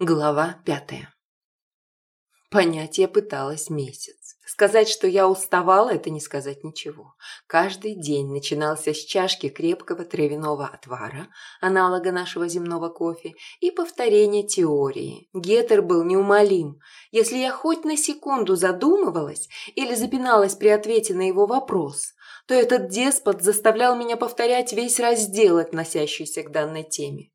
Глава пятая. Понять я пыталась месяц. Сказать, что я уставала, это не сказать ничего. Каждый день начинался с чашки крепкого травяного отвара, аналога нашего земного кофе, и повторения теории. Гетер был неумолим. Если я хоть на секунду задумывалась или запиналась при ответе на его вопрос, то этот деспот заставлял меня повторять весь раздел, относящийся к данной теме.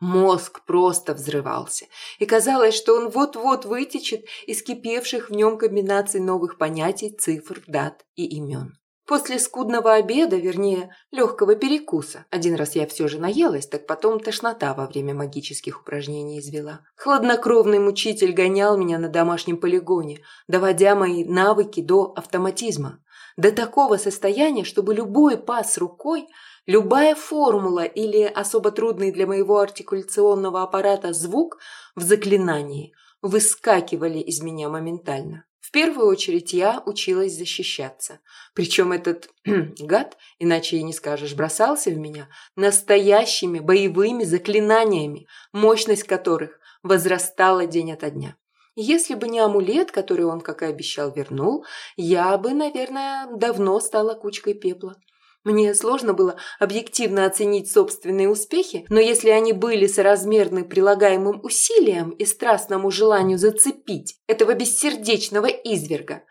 Мозг просто взрывался, и казалось, что он вот-вот вытечет из кипевших в нем комбинаций новых понятий, цифр, дат и имен. После скудного обеда, вернее, легкого перекуса, один раз я все же наелась, так потом тошнота во время магических упражнений извела. Хладнокровный мучитель гонял меня на домашнем полигоне, доводя мои навыки до автоматизма. До такого состояния, чтобы любой пас рукой – Любая формула или особо трудный для моего артикуляционного аппарата звук в заклинании выскакивали из меня моментально. В первую очередь я училась защищаться. Причем этот гад, иначе и не скажешь, бросался в меня настоящими боевыми заклинаниями, мощность которых возрастала день ото дня. Если бы не амулет, который он, как и обещал, вернул, я бы, наверное, давно стала кучкой пепла. Мне сложно было объективно оценить собственные успехи, но если они были соразмерны прилагаемым усилиям и страстному желанию зацепить этого бессердечного изверга,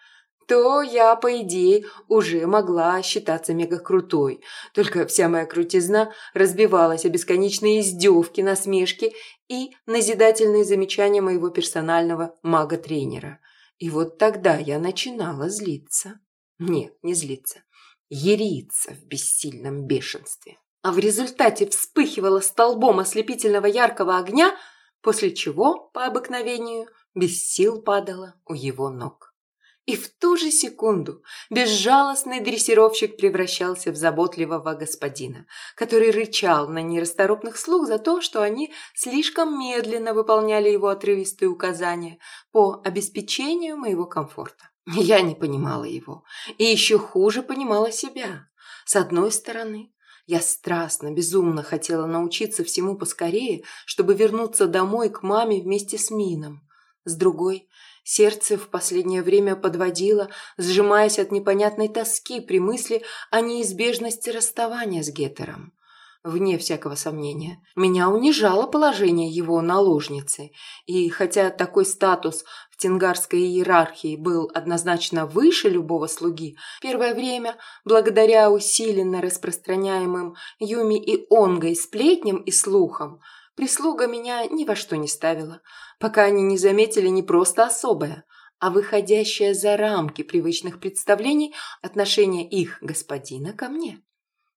то я, по идее, уже могла считаться мега-крутой. Только вся моя крутизна разбивалась о бесконечные издевки, насмешки и назидательные замечания моего персонального мага-тренера. И вот тогда я начинала злиться. Нет, не злиться ярится в бессильном бешенстве, а в результате вспыхивала столбом ослепительного яркого огня, после чего, по обыкновению, без сил падала у его ног. И в ту же секунду безжалостный дрессировщик превращался в заботливого господина, который рычал на нерасторопных слуг за то, что они слишком медленно выполняли его отрывистые указания по обеспечению моего комфорта. Я не понимала его. И еще хуже понимала себя. С одной стороны, я страстно, безумно хотела научиться всему поскорее, чтобы вернуться домой к маме вместе с Мином. С другой, сердце в последнее время подводило, сжимаясь от непонятной тоски при мысли о неизбежности расставания с Гетером. Вне всякого сомнения, меня унижало положение его наложницы, и хотя такой статус в тенгарской иерархии был однозначно выше любого слуги, первое время, благодаря усиленно распространяемым Юми и Онгой сплетням и слухам, прислуга меня ни во что не ставила, пока они не заметили не просто особое, а выходящее за рамки привычных представлений отношение их господина ко мне.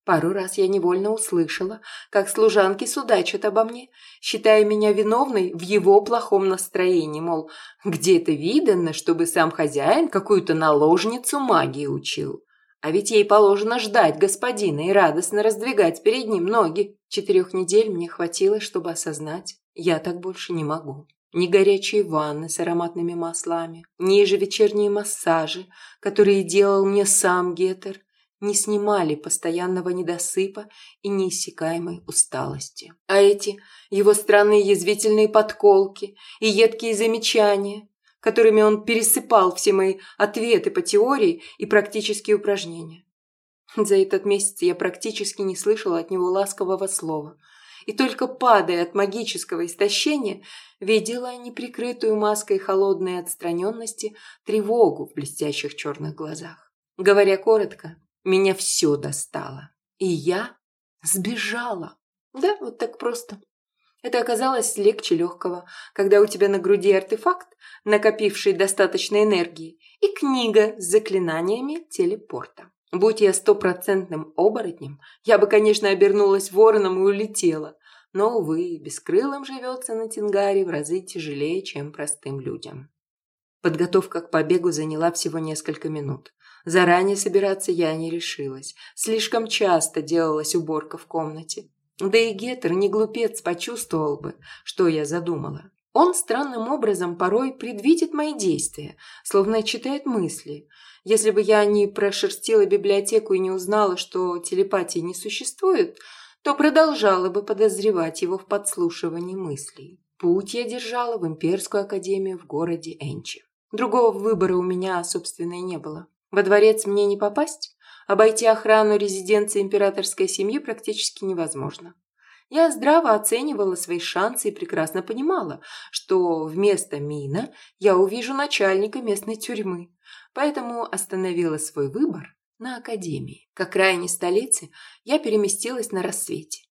Пару раз я невольно услышала, как служанки судачат обо мне, считая меня виновной в его плохом настроении, мол, где это видано, чтобы сам хозяин какую-то наложницу магии учил. А ведь ей положено ждать господина и радостно раздвигать перед ним ноги. Четырех недель мне хватило, чтобы осознать, я так больше не могу. Ни горячие ванны с ароматными маслами, ни ежевечерние массажи, которые делал мне сам Гетер, не снимали постоянного недосыпа и неиссякаемой усталости. А эти его странные язвительные подколки и едкие замечания, которыми он пересыпал все мои ответы по теории и практические упражнения. За этот месяц я практически не слышала от него ласкового слова, и только падая от магического истощения, видела неприкрытую маской холодной отстраненности тревогу в блестящих черных глазах. Говоря коротко, меня все достало. И я сбежала. Да, вот так просто. Это оказалось легче легкого, когда у тебя на груди артефакт, накопивший достаточно энергии, и книга с заклинаниями телепорта. Будь я стопроцентным оборотнем, я бы, конечно, обернулась вороном и улетела. Но, увы, бескрылым живется на Тингаре в разы тяжелее, чем простым людям. Подготовка к побегу заняла всего несколько минут. Заранее собираться я не решилась. Слишком часто делалась уборка в комнате. Да и Гетер, не глупец, почувствовал бы, что я задумала. Он странным образом порой предвидит мои действия, словно читает мысли. Если бы я не прошерстила библиотеку и не узнала, что телепатии не существует, то продолжала бы подозревать его в подслушивании мыслей. Путь я держала в имперскую академию в городе Энчи. Другого выбора у меня, собственно, и не было. Во дворец мне не попасть, обойти охрану резиденции императорской семьи практически невозможно. Я здраво оценивала свои шансы и прекрасно понимала, что вместо Мина я увижу начальника местной тюрьмы, поэтому остановила свой выбор на академии. К окраине столицы я переместилась на рассвете.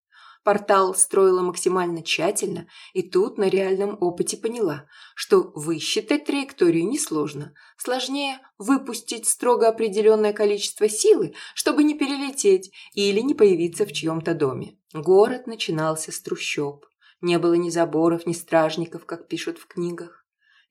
Портал строила максимально тщательно, и тут на реальном опыте поняла, что высчитать траекторию несложно. Сложнее выпустить строго определенное количество силы, чтобы не перелететь или не появиться в чьем-то доме. Город начинался с трущоб. Не было ни заборов, ни стражников, как пишут в книгах.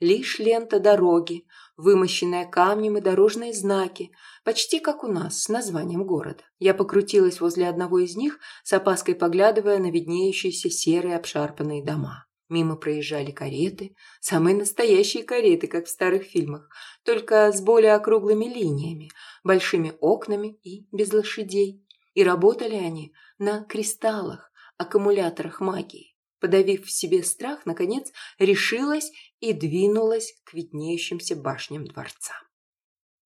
Лишь лента дороги, вымощенная камнем и дорожные знаки, почти как у нас, с названием города. Я покрутилась возле одного из них, с опаской поглядывая на виднеющиеся серые обшарпанные дома. Мимо проезжали кареты, самые настоящие кареты, как в старых фильмах, только с более округлыми линиями, большими окнами и без лошадей. И работали они на кристаллах, аккумуляторах магии. Подавив в себе страх, наконец решилась и двинулась к виднеющимся башням дворца.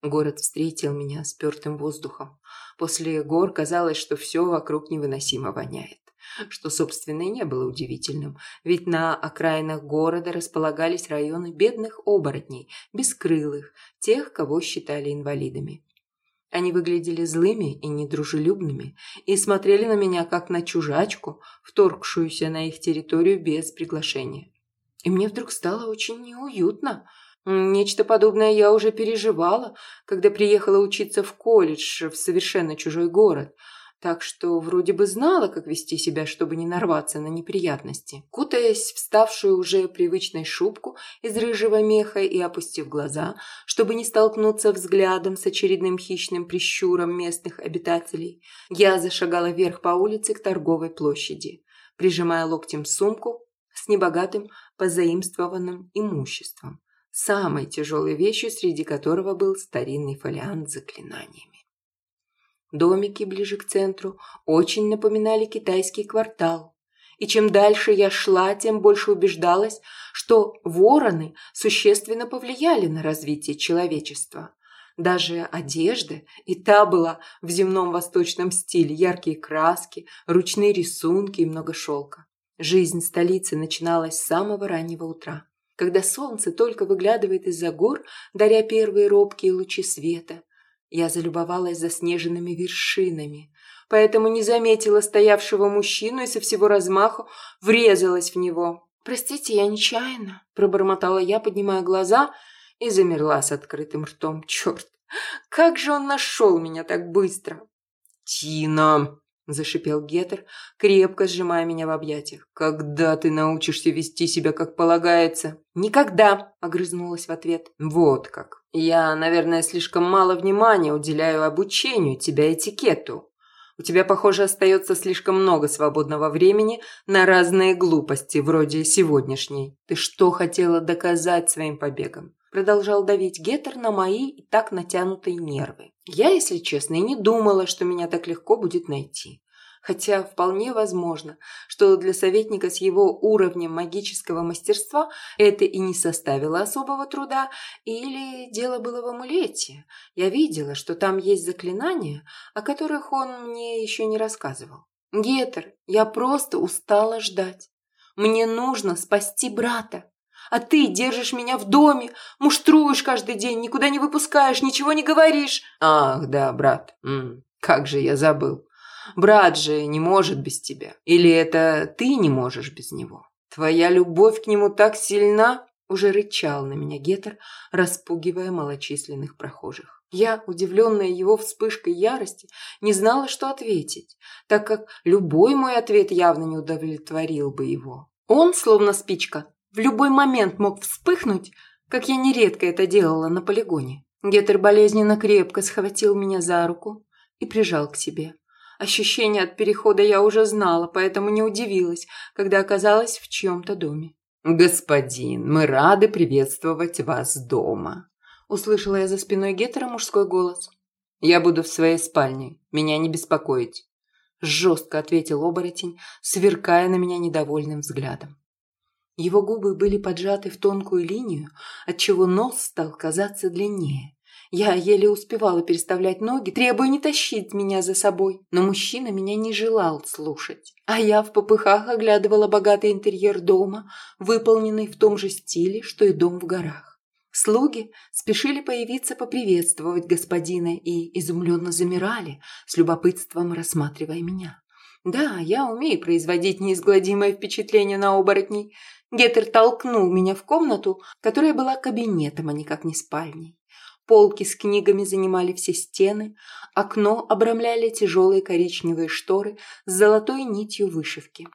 Город встретил меня спертым воздухом. После гор казалось, что все вокруг невыносимо воняет. Что, собственно, и не было удивительным, ведь на окраинах города располагались районы бедных оборотней, бескрылых, тех, кого считали инвалидами. Они выглядели злыми и недружелюбными и смотрели на меня как на чужачку, вторгшуюся на их территорию без приглашения. И мне вдруг стало очень неуютно. Нечто подобное я уже переживала, когда приехала учиться в колледж в совершенно чужой город – так что вроде бы знала, как вести себя, чтобы не нарваться на неприятности. Кутаясь в ставшую уже привычной шубку из рыжего меха и опустив глаза, чтобы не столкнуться взглядом с очередным хищным прищуром местных обитателей, я зашагала вверх по улице к торговой площади, прижимая локтем сумку с небогатым позаимствованным имуществом, самой тяжелой вещью, среди которого был старинный фолиант с заклинаниями. Домики ближе к центру очень напоминали китайский квартал. И чем дальше я шла, тем больше убеждалась, что вороны существенно повлияли на развитие человечества. Даже одежда и та была в земном восточном стиле, яркие краски, ручные рисунки и много шелка. Жизнь столицы начиналась с самого раннего утра, когда солнце только выглядывает из-за гор, даря первые робкие лучи света, я залюбовалась заснеженными вершинами, поэтому не заметила стоявшего мужчину и со всего размаху врезалась в него. «Простите, я нечаянно», – пробормотала я, поднимая глаза, и замерла с открытым ртом. «Черт, как же он нашел меня так быстро!» «Тина!» – зашипел Гетер, крепко сжимая меня в объятиях. «Когда ты научишься вести себя, как полагается?» «Никогда!» – огрызнулась в ответ. «Вот как!» Я, наверное, слишком мало внимания уделяю обучению тебя этикету. У тебя, похоже, остается слишком много свободного времени на разные глупости, вроде сегодняшней. Ты что хотела доказать своим побегом? Продолжал давить Геттер на мои и так натянутые нервы. Я, если честно, и не думала, что меня так легко будет найти хотя вполне возможно, что для советника с его уровнем магического мастерства это и не составило особого труда, или дело было в амулете. Я видела, что там есть заклинания, о которых он мне еще не рассказывал. Гетер, я просто устала ждать. Мне нужно спасти брата. А ты держишь меня в доме, муштруешь каждый день, никуда не выпускаешь, ничего не говоришь. Ах, да, брат, М как же я забыл. Брат же не может без тебя. Или это ты не можешь без него? Твоя любовь к нему так сильна?» Уже рычал на меня Гетер, распугивая малочисленных прохожих. Я, удивленная его вспышкой ярости, не знала, что ответить, так как любой мой ответ явно не удовлетворил бы его. Он, словно спичка, в любой момент мог вспыхнуть, как я нередко это делала на полигоне. Гетер болезненно крепко схватил меня за руку и прижал к себе. Ощущение от перехода я уже знала, поэтому не удивилась, когда оказалась в чьем-то доме. «Господин, мы рады приветствовать вас дома», – услышала я за спиной Геттера мужской голос. «Я буду в своей спальне, меня не беспокоить», – жестко ответил оборотень, сверкая на меня недовольным взглядом. Его губы были поджаты в тонкую линию, отчего нос стал казаться длиннее. Я еле успевала переставлять ноги, требуя не тащить меня за собой, но мужчина меня не желал слушать. А я в попыхах оглядывала богатый интерьер дома, выполненный в том же стиле, что и дом в горах. Слуги спешили появиться поприветствовать господина и изумленно замирали, с любопытством рассматривая меня. Да, я умею производить неизгладимое впечатление на оборотней. Геттер толкнул меня в комнату, которая была кабинетом, а никак не спальней. Полки с книгами занимали все стены, окно обрамляли тяжелые коричневые шторы с золотой нитью вышивки.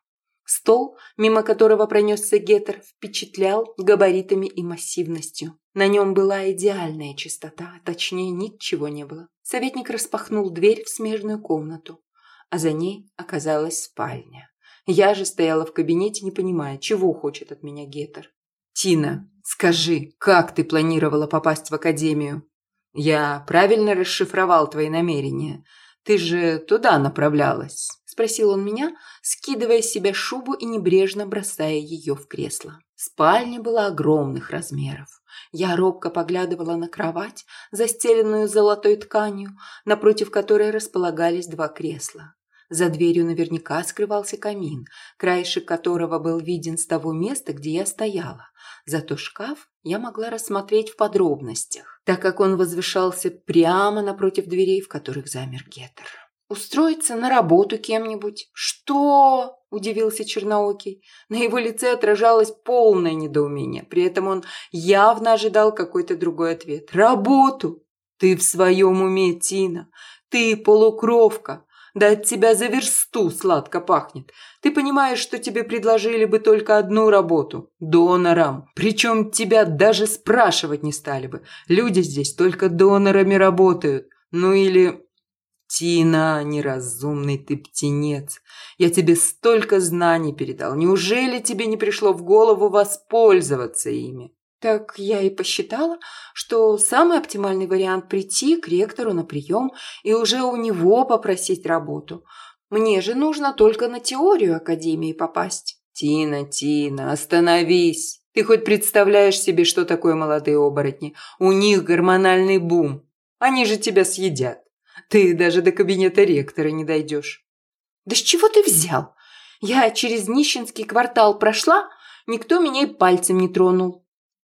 Стол, мимо которого пронесся Геттер, впечатлял габаритами и массивностью. На нем была идеальная чистота, точнее ничего не было. Советник распахнул дверь в смежную комнату, а за ней оказалась спальня. Я же стояла в кабинете, не понимая, чего хочет от меня Геттер. «Тина, скажи, как ты планировала попасть в академию? Я правильно расшифровал твои намерения. Ты же туда направлялась?» Спросил он меня, скидывая с себя шубу и небрежно бросая ее в кресло. Спальня была огромных размеров. Я робко поглядывала на кровать, застеленную золотой тканью, напротив которой располагались два кресла. За дверью наверняка скрывался камин, краешек которого был виден с того места, где я стояла. Зато шкаф я могла рассмотреть в подробностях, так как он возвышался прямо напротив дверей, в которых замер Геттер. «Устроиться на работу кем-нибудь?» «Что?» – удивился Черноокий. На его лице отражалось полное недоумение. При этом он явно ожидал какой-то другой ответ. «Работу? Ты в своем уме, Тина. Ты полукровка. Да от тебя за версту сладко пахнет. Ты понимаешь, что тебе предложили бы только одну работу – донором. Причем тебя даже спрашивать не стали бы. Люди здесь только донорами работают. Ну или... Тина, неразумный ты птенец. Я тебе столько знаний передал. Неужели тебе не пришло в голову воспользоваться ими? Так я и посчитала, что самый оптимальный вариант прийти к ректору на прием и уже у него попросить работу. Мне же нужно только на теорию академии попасть. Тина, Тина, остановись. Ты хоть представляешь себе, что такое молодые оборотни? У них гормональный бум. Они же тебя съедят. Ты даже до кабинета ректора не дойдешь. Да с чего ты взял? Я через нищенский квартал прошла, никто меня и пальцем не тронул.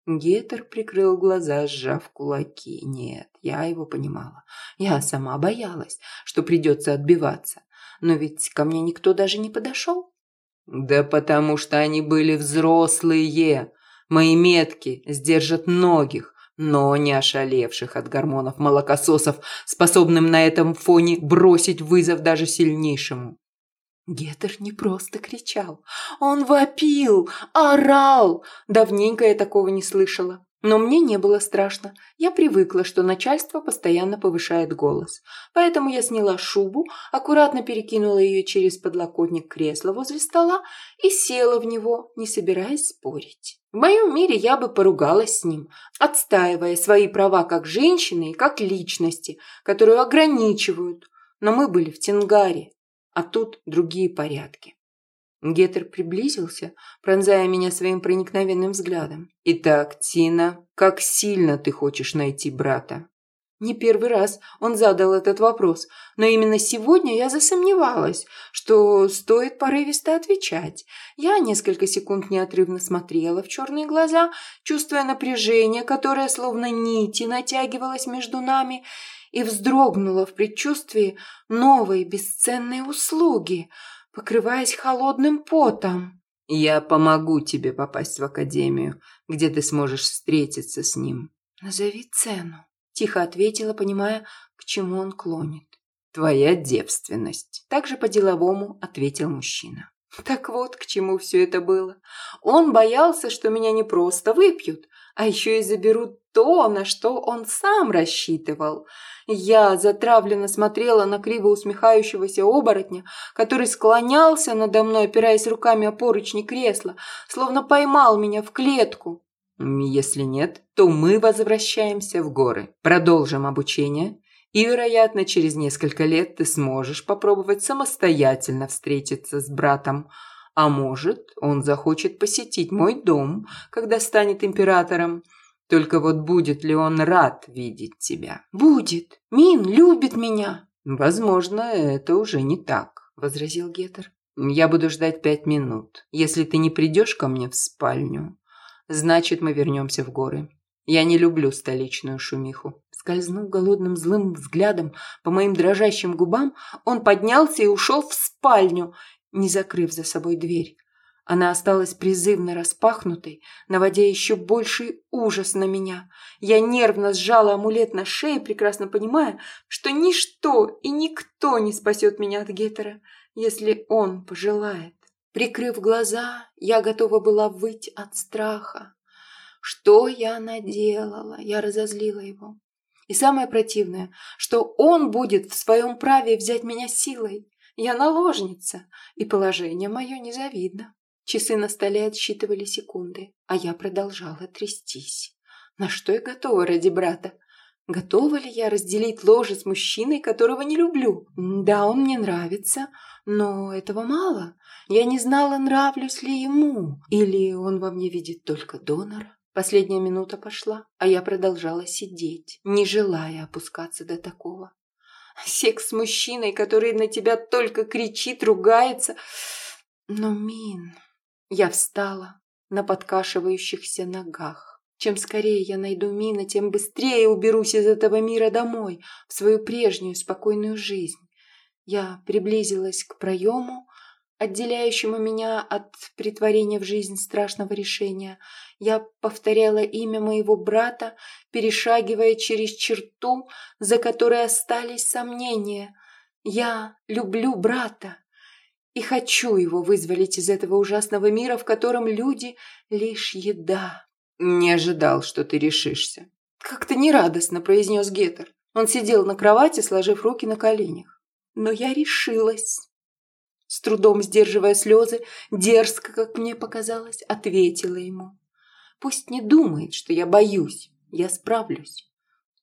Гетер прикрыл глаза, сжав кулаки. Нет, я его понимала. Я сама боялась, что придется отбиваться. Но ведь ко мне никто даже не подошел. Да потому что они были взрослые. Мои метки сдержат многих, но не ошалевших от гормонов молокососов, способным на этом фоне бросить вызов даже сильнейшему. Гетер не просто кричал, он вопил, орал. Давненько я такого не слышала. Но мне не было страшно. Я привыкла, что начальство постоянно повышает голос. Поэтому я сняла шубу, аккуратно перекинула ее через подлокотник кресла возле стола и села в него, не собираясь спорить. В моем мире я бы поругалась с ним, отстаивая свои права как женщины и как личности, которую ограничивают. Но мы были в Тингаре, а тут другие порядки. Гетер приблизился, пронзая меня своим проникновенным взглядом. «Итак, Тина, как сильно ты хочешь найти брата?» Не первый раз он задал этот вопрос, но именно сегодня я засомневалась, что стоит порывисто отвечать. Я несколько секунд неотрывно смотрела в черные глаза, чувствуя напряжение, которое словно нити натягивалось между нами, и вздрогнула в предчувствии новой бесценной услуги, покрываясь холодным потом. «Я помогу тебе попасть в академию, где ты сможешь встретиться с ним». «Назови цену», – тихо ответила, понимая, к чему он клонит. «Твоя девственность», – также по-деловому ответил мужчина. Так вот, к чему все это было. Он боялся, что меня не просто выпьют, а еще и заберут то, на что он сам рассчитывал. Я затравленно смотрела на криво усмехающегося оборотня, который склонялся надо мной, опираясь руками о поручни кресла, словно поймал меня в клетку. Если нет, то мы возвращаемся в горы, продолжим обучение, и, вероятно, через несколько лет ты сможешь попробовать самостоятельно встретиться с братом, А может, он захочет посетить мой дом, когда станет императором. Только вот будет ли он рад видеть тебя? Будет. Мин любит меня. Возможно, это уже не так, возразил Гетер. Я буду ждать пять минут. Если ты не придешь ко мне в спальню, значит, мы вернемся в горы. Я не люблю столичную шумиху. Скользнув голодным злым взглядом по моим дрожащим губам, он поднялся и ушел в спальню, не закрыв за собой дверь. Она осталась призывно распахнутой, наводя еще больший ужас на меня. Я нервно сжала амулет на шее, прекрасно понимая, что ничто и никто не спасет меня от Гетера, если он пожелает. Прикрыв глаза, я готова была выть от страха. Что я наделала? Я разозлила его. И самое противное, что он будет в своем праве взять меня силой. Я наложница, и положение мое незавидно. Часы на столе отсчитывали секунды, а я продолжала трястись. На что я готова ради брата? Готова ли я разделить ложе с мужчиной, которого не люблю? Да, он мне нравится, но этого мало. Я не знала, нравлюсь ли ему, или он во мне видит только донора. Последняя минута пошла, а я продолжала сидеть, не желая опускаться до такого. Секс с мужчиной, который на тебя только кричит, ругается. Но, Мин, я встала на подкашивающихся ногах. Чем скорее я найду Мина, тем быстрее уберусь из этого мира домой, в свою прежнюю спокойную жизнь. Я приблизилась к проему, отделяющему меня от притворения в жизнь страшного решения. Я повторяла имя моего брата, перешагивая через черту, за которой остались сомнения. Я люблю брата и хочу его вызволить из этого ужасного мира, в котором люди — лишь еда. «Не ожидал, что ты решишься», — как-то нерадостно произнес Гетер. Он сидел на кровати, сложив руки на коленях. Но я решилась. С трудом сдерживая слезы, дерзко, как мне показалось, ответила ему. Пусть не думает, что я боюсь, я справлюсь.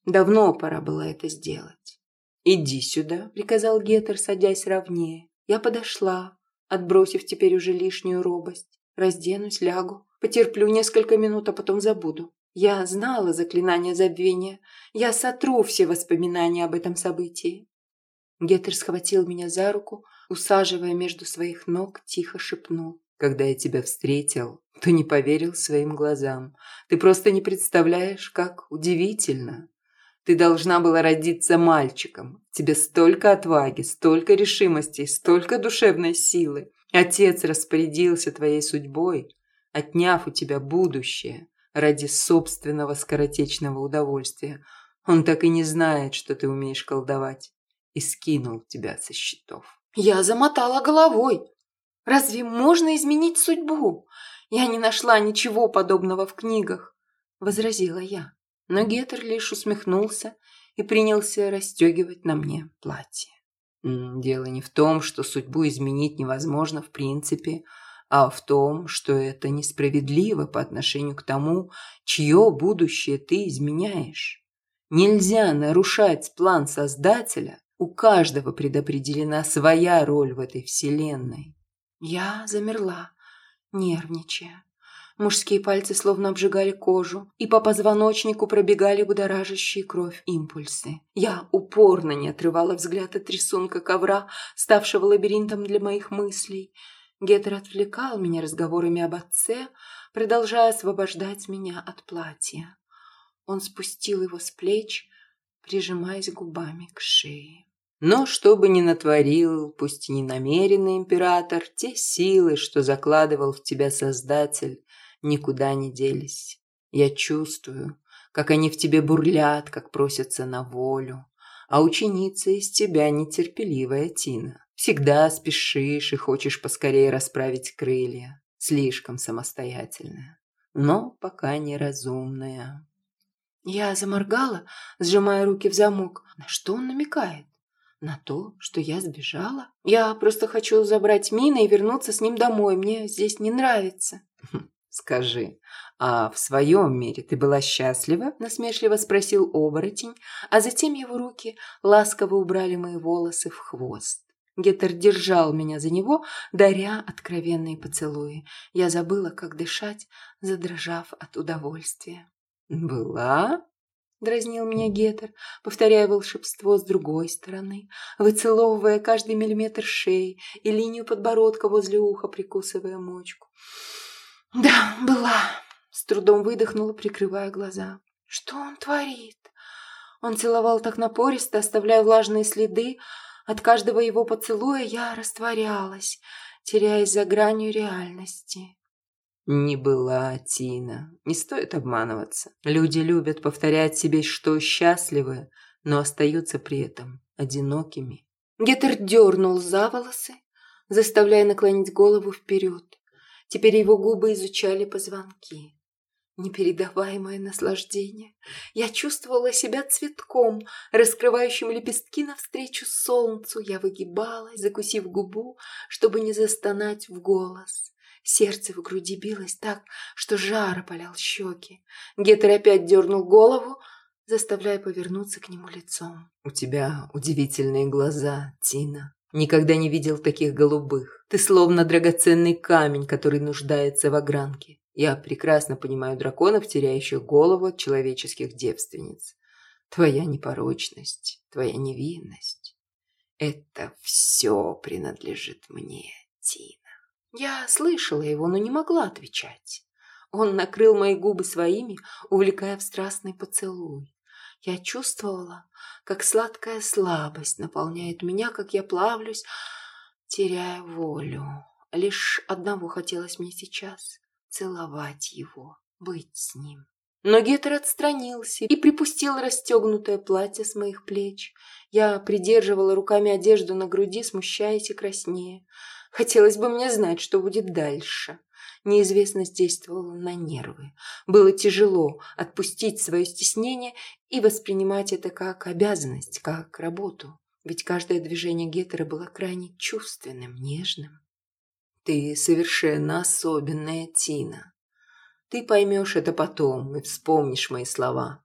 Давно пора было это сделать. «Иди сюда», — приказал Гетер, садясь ровнее. Я подошла, отбросив теперь уже лишнюю робость. Разденусь, лягу, потерплю несколько минут, а потом забуду. Я знала заклинание забвения. Я сотру все воспоминания об этом событии. Гетер схватил меня за руку, усаживая между своих ног, тихо шепнул. «Когда я тебя встретил, то не поверил своим глазам. Ты просто не представляешь, как удивительно. Ты должна была родиться мальчиком. Тебе столько отваги, столько решимости, столько душевной силы. Отец распорядился твоей судьбой, отняв у тебя будущее ради собственного скоротечного удовольствия. Он так и не знает, что ты умеешь колдовать, и скинул тебя со счетов. Я замотала головой. Разве можно изменить судьбу? Я не нашла ничего подобного в книгах, возразила я. Но Гетер лишь усмехнулся и принялся расстегивать на мне платье. Дело не в том, что судьбу изменить невозможно в принципе, а в том, что это несправедливо по отношению к тому, чье будущее ты изменяешь. Нельзя нарушать план Создателя, у каждого предопределена своя роль в этой вселенной. Я замерла, нервничая. Мужские пальцы словно обжигали кожу, и по позвоночнику пробегали будоражащие кровь импульсы. Я упорно не отрывала взгляд от рисунка ковра, ставшего лабиринтом для моих мыслей. Гетер отвлекал меня разговорами об отце, продолжая освобождать меня от платья. Он спустил его с плеч, прижимаясь губами к шее. Но что бы ни натворил, пусть и не намеренный император, те силы, что закладывал в тебя Создатель, никуда не делись. Я чувствую, как они в тебе бурлят, как просятся на волю. А ученица из тебя нетерпеливая, Тина. Всегда спешишь и хочешь поскорее расправить крылья. Слишком самостоятельная, но пока неразумная. Я заморгала, сжимая руки в замок. На что он намекает? На то, что я сбежала? Я просто хочу забрать Мина и вернуться с ним домой. Мне здесь не нравится. Хм, скажи, а в своем мире ты была счастлива? Насмешливо спросил оборотень, а затем его руки ласково убрали мои волосы в хвост. Гетер держал меня за него, даря откровенные поцелуи. Я забыла, как дышать, задрожав от удовольствия. «Была?» — дразнил меня Гетер, повторяя волшебство с другой стороны, выцеловывая каждый миллиметр шеи и линию подбородка возле уха, прикусывая мочку. «Да, была!» — с трудом выдохнула, прикрывая глаза. «Что он творит?» Он целовал так напористо, оставляя влажные следы, от каждого его поцелуя я растворялась, теряясь за гранью реальности. Не была Тина. Не стоит обманываться. Люди любят повторять себе, что счастливы, но остаются при этом одинокими. Гетер дернул за волосы, заставляя наклонить голову вперед. Теперь его губы изучали позвонки. Непередаваемое наслаждение. Я чувствовала себя цветком, раскрывающим лепестки навстречу солнцу. Я выгибалась, закусив губу, чтобы не застонать в голос. Сердце в груди билось так, что жар опалял щеки. Гетер опять дернул голову, заставляя повернуться к нему лицом. «У тебя удивительные глаза, Тина. Никогда не видел таких голубых. Ты словно драгоценный камень, который нуждается в огранке. Я прекрасно понимаю драконов, теряющих голову от человеческих девственниц. Твоя непорочность, твоя невинность — это все принадлежит мне, Тина. Я слышала его, но не могла отвечать. Он накрыл мои губы своими, увлекая в страстный поцелуй. Я чувствовала, как сладкая слабость наполняет меня, как я плавлюсь, теряя волю. Лишь одного хотелось мне сейчас целовать его, быть с ним. Но Гетер отстранился и припустил расстегнутое платье с моих плеч. Я придерживала руками одежду на груди, смущаясь и краснея. Хотелось бы мне знать, что будет дальше. Неизвестность действовала на нервы. Было тяжело отпустить свое стеснение и воспринимать это как обязанность, как работу. Ведь каждое движение Гетера было крайне чувственным, нежным. Ты совершенно особенная, Тина. Ты поймешь это потом и вспомнишь мои слова.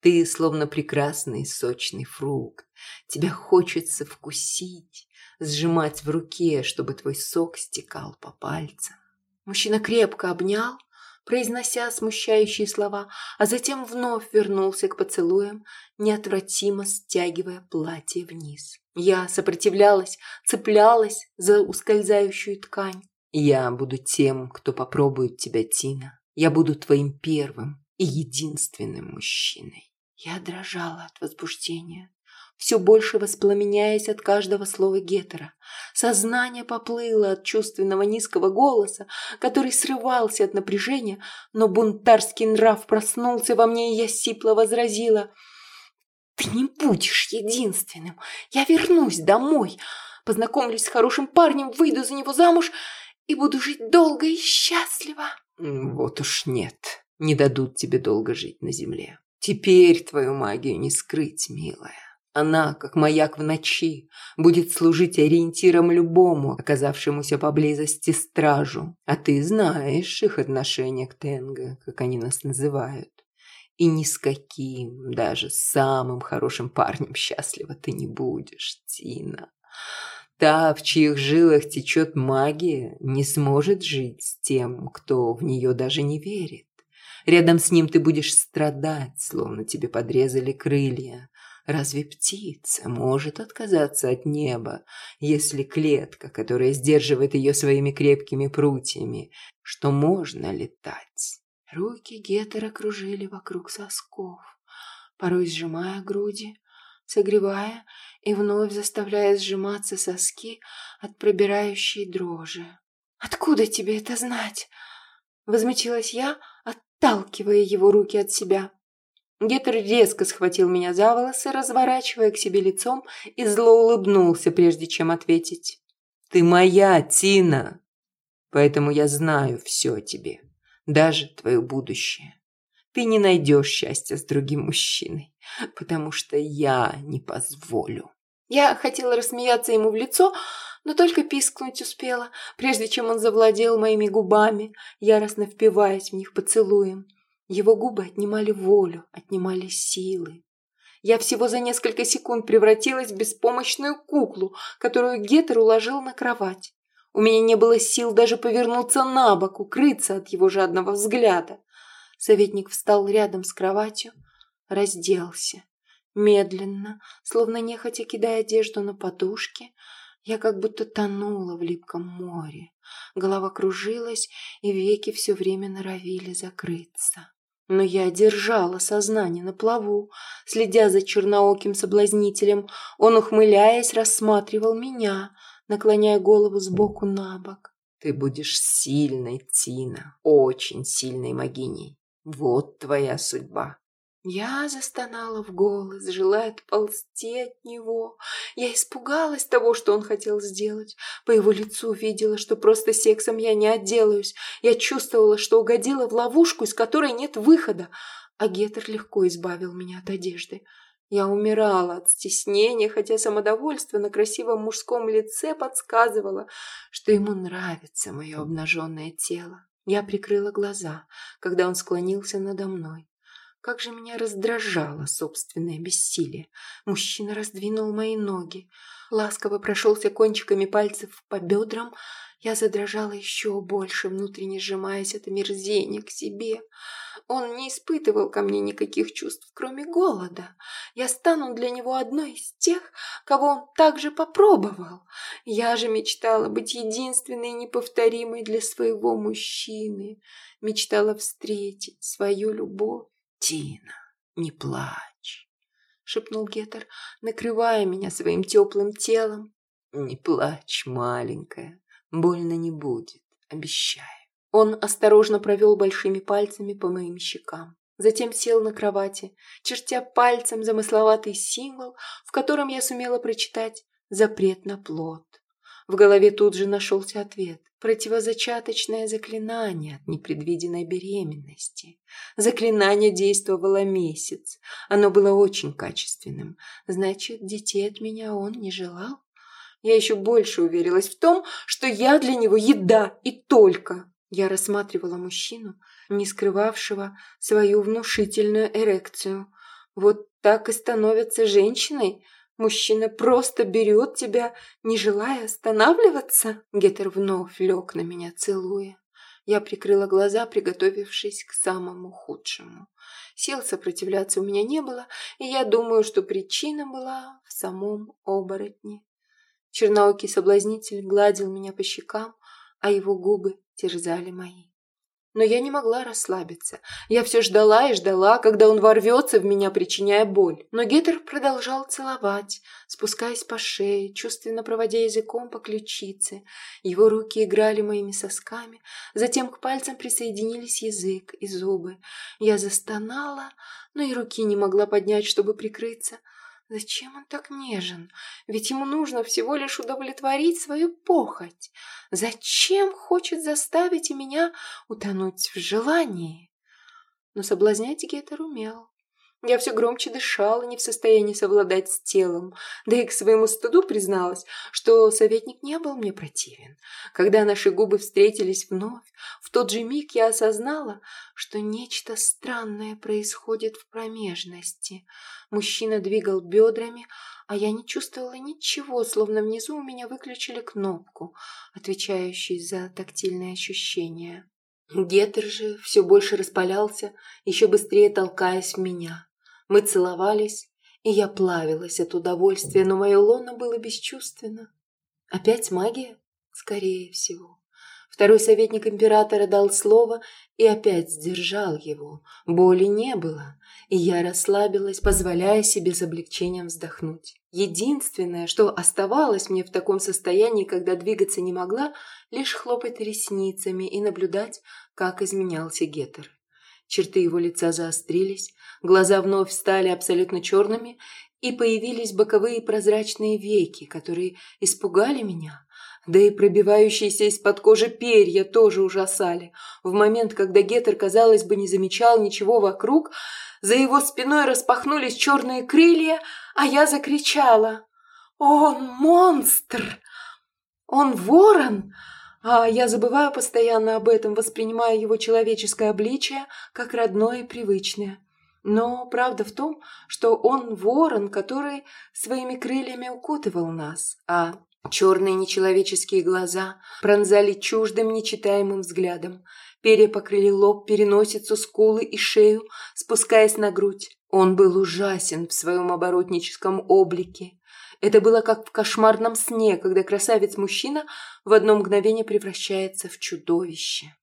Ты словно прекрасный сочный фрукт. Тебя хочется вкусить, сжимать в руке, чтобы твой сок стекал по пальцам. Мужчина крепко обнял, произнося смущающие слова, а затем вновь вернулся к поцелуям, неотвратимо стягивая платье вниз. Я сопротивлялась, цеплялась за ускользающую ткань. «Я буду тем, кто попробует тебя, Тина. Я буду твоим первым и единственным мужчиной». Я дрожала от возбуждения все больше воспламеняясь от каждого слова Гетера. Сознание поплыло от чувственного низкого голоса, который срывался от напряжения, но бунтарский нрав проснулся во мне, и я сипло возразила. «Ты не будешь единственным. Я вернусь домой, познакомлюсь с хорошим парнем, выйду за него замуж и буду жить долго и счастливо». «Вот уж нет, не дадут тебе долго жить на земле. Теперь твою магию не скрыть, милая». Она, как маяк в ночи, будет служить ориентиром любому, оказавшемуся поблизости стражу. А ты знаешь их отношение к Тенго, как они нас называют. И ни с каким, даже самым хорошим парнем счастлива ты не будешь, Тина. Та, в чьих жилах течет магия, не сможет жить с тем, кто в нее даже не верит. Рядом с ним ты будешь страдать, словно тебе подрезали крылья, Разве птица может отказаться от неба, если клетка, которая сдерживает ее своими крепкими прутьями, что можно летать? Руки Гетера кружили вокруг сосков, порой сжимая груди, согревая и вновь заставляя сжиматься соски от пробирающей дрожи. «Откуда тебе это знать?» — возмутилась я, отталкивая его руки от себя. Гетер резко схватил меня за волосы, разворачивая к себе лицом, и зло улыбнулся, прежде чем ответить. «Ты моя, Тина! Поэтому я знаю все о тебе, даже твое будущее. Ты не найдешь счастья с другим мужчиной, потому что я не позволю». Я хотела рассмеяться ему в лицо, но только пискнуть успела, прежде чем он завладел моими губами, яростно впиваясь в них поцелуем. Его губы отнимали волю, отнимали силы. Я всего за несколько секунд превратилась в беспомощную куклу, которую Гетер уложил на кровать. У меня не было сил даже повернуться на бок, укрыться от его жадного взгляда. Советник встал рядом с кроватью, разделся. Медленно, словно нехотя кидая одежду на подушки, я как будто тонула в липком море. Голова кружилась, и веки все время норовили закрыться. Но я держала сознание на плаву, следя за чернооким соблазнителем. Он, ухмыляясь, рассматривал меня, наклоняя голову сбоку на бок. «Ты будешь сильной, Тина, очень сильной могиней. Вот твоя судьба. Я застонала в голос, желая отползти от него. Я испугалась того, что он хотел сделать. По его лицу видела, что просто сексом я не отделаюсь. Я чувствовала, что угодила в ловушку, из которой нет выхода. А Гетер легко избавил меня от одежды. Я умирала от стеснения, хотя самодовольство на красивом мужском лице подсказывало, что ему нравится мое обнаженное тело. Я прикрыла глаза, когда он склонился надо мной. Как же меня раздражало собственное бессилие. Мужчина раздвинул мои ноги, ласково прошелся кончиками пальцев по бедрам. Я задрожала еще больше, внутренне сжимаясь от омерзения к себе. Он не испытывал ко мне никаких чувств, кроме голода. Я стану для него одной из тех, кого он также попробовал. Я же мечтала быть единственной и неповторимой для своего мужчины. Мечтала встретить свою любовь. «Тина, не плачь», — шепнул Гетер, накрывая меня своим теплым телом. «Не плачь, маленькая, больно не будет, обещаю». Он осторожно провел большими пальцами по моим щекам. Затем сел на кровати, чертя пальцем замысловатый символ, в котором я сумела прочитать «запрет на плод». В голове тут же нашелся ответ. Противозачаточное заклинание от непредвиденной беременности. Заклинание действовало месяц. Оно было очень качественным. Значит, детей от меня он не желал? Я еще больше уверилась в том, что я для него еда и только. Я рассматривала мужчину, не скрывавшего свою внушительную эрекцию. Вот так и становятся женщиной – Мужчина просто берет тебя, не желая останавливаться. Гетер вновь лег на меня, целуя. Я прикрыла глаза, приготовившись к самому худшему. Сил сопротивляться у меня не было, и я думаю, что причина была в самом оборотне. Черноокий соблазнитель гладил меня по щекам, а его губы терзали мои. Но я не могла расслабиться. Я все ждала и ждала, когда он ворвется в меня, причиняя боль. Но Гетер продолжал целовать, спускаясь по шее, чувственно проводя языком по ключице. Его руки играли моими сосками, затем к пальцам присоединились язык и зубы. Я застонала, но и руки не могла поднять, чтобы прикрыться. Зачем он так нежен? Ведь ему нужно всего лишь удовлетворить свою похоть. Зачем хочет заставить меня утонуть в желании? Но соблазнять Гетер умел. Я все громче дышала, не в состоянии совладать с телом, да и к своему стыду призналась, что советник не был мне противен. Когда наши губы встретились вновь, в тот же миг я осознала, что нечто странное происходит в промежности. Мужчина двигал бедрами, а я не чувствовала ничего, словно внизу у меня выключили кнопку, отвечающую за тактильные ощущения. Гетер же все больше распалялся, еще быстрее толкаясь в меня. Мы целовались, и я плавилась от удовольствия, но мое лоно было бесчувственно. Опять магия? Скорее всего. Второй советник императора дал слово и опять сдержал его. Боли не было, и я расслабилась, позволяя себе с облегчением вздохнуть. Единственное, что оставалось мне в таком состоянии, когда двигаться не могла, лишь хлопать ресницами и наблюдать, как изменялся Гетер. Черты его лица заострились, глаза вновь стали абсолютно черными, и появились боковые прозрачные веки, которые испугали меня. Да и пробивающиеся из-под кожи перья тоже ужасали. В момент, когда Гетер, казалось бы, не замечал ничего вокруг, за его спиной распахнулись черные крылья, а я закричала. «Он монстр! Он ворон!» А я забываю постоянно об этом, воспринимая его человеческое обличие как родное и привычное. Но правда в том, что он ворон, который своими крыльями укутывал нас, а черные нечеловеческие глаза пронзали чуждым нечитаемым взглядом. Перья покрыли лоб, переносицу, скулы и шею, спускаясь на грудь. Он был ужасен в своем оборотническом облике. Это было как в кошмарном сне, когда красавец-мужчина в одно мгновение превращается в чудовище.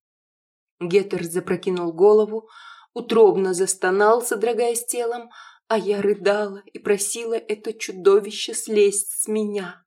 Геттер запрокинул голову, утробно застонал, содрогаясь телом, а я рыдала и просила это чудовище слезть с меня.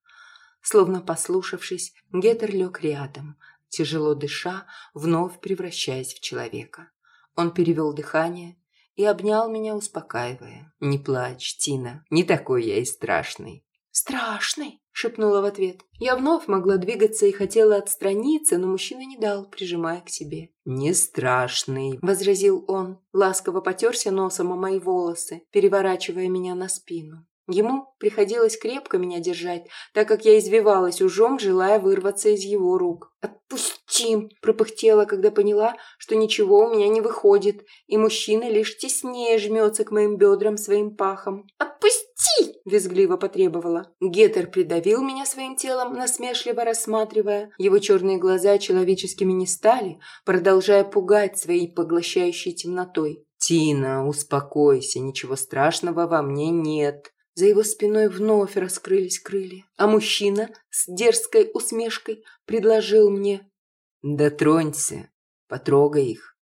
Словно послушавшись, Геттер лег рядом, тяжело дыша, вновь превращаясь в человека. Он перевел дыхание и обнял меня, успокаивая. «Не плачь, Тина, не такой я и страшный». «Страшный?» – шепнула в ответ. Я вновь могла двигаться и хотела отстраниться, но мужчина не дал, прижимая к себе. «Не страшный», – возразил он. Ласково потерся носом о мои волосы, переворачивая меня на спину. Ему приходилось крепко меня держать, так как я извивалась ужом, желая вырваться из его рук. «Отпусти!» – пропыхтела, когда поняла, что ничего у меня не выходит, и мужчина лишь теснее жмется к моим бедрам своим пахом. «Отпусти!» – визгливо потребовала. Гетер придавил меня своим телом, насмешливо рассматривая. Его черные глаза человеческими не стали, продолжая пугать своей поглощающей темнотой. «Тина, успокойся, ничего страшного во мне нет», за его спиной вновь раскрылись крылья, а мужчина с дерзкой усмешкой предложил мне «Дотронься, потрогай их».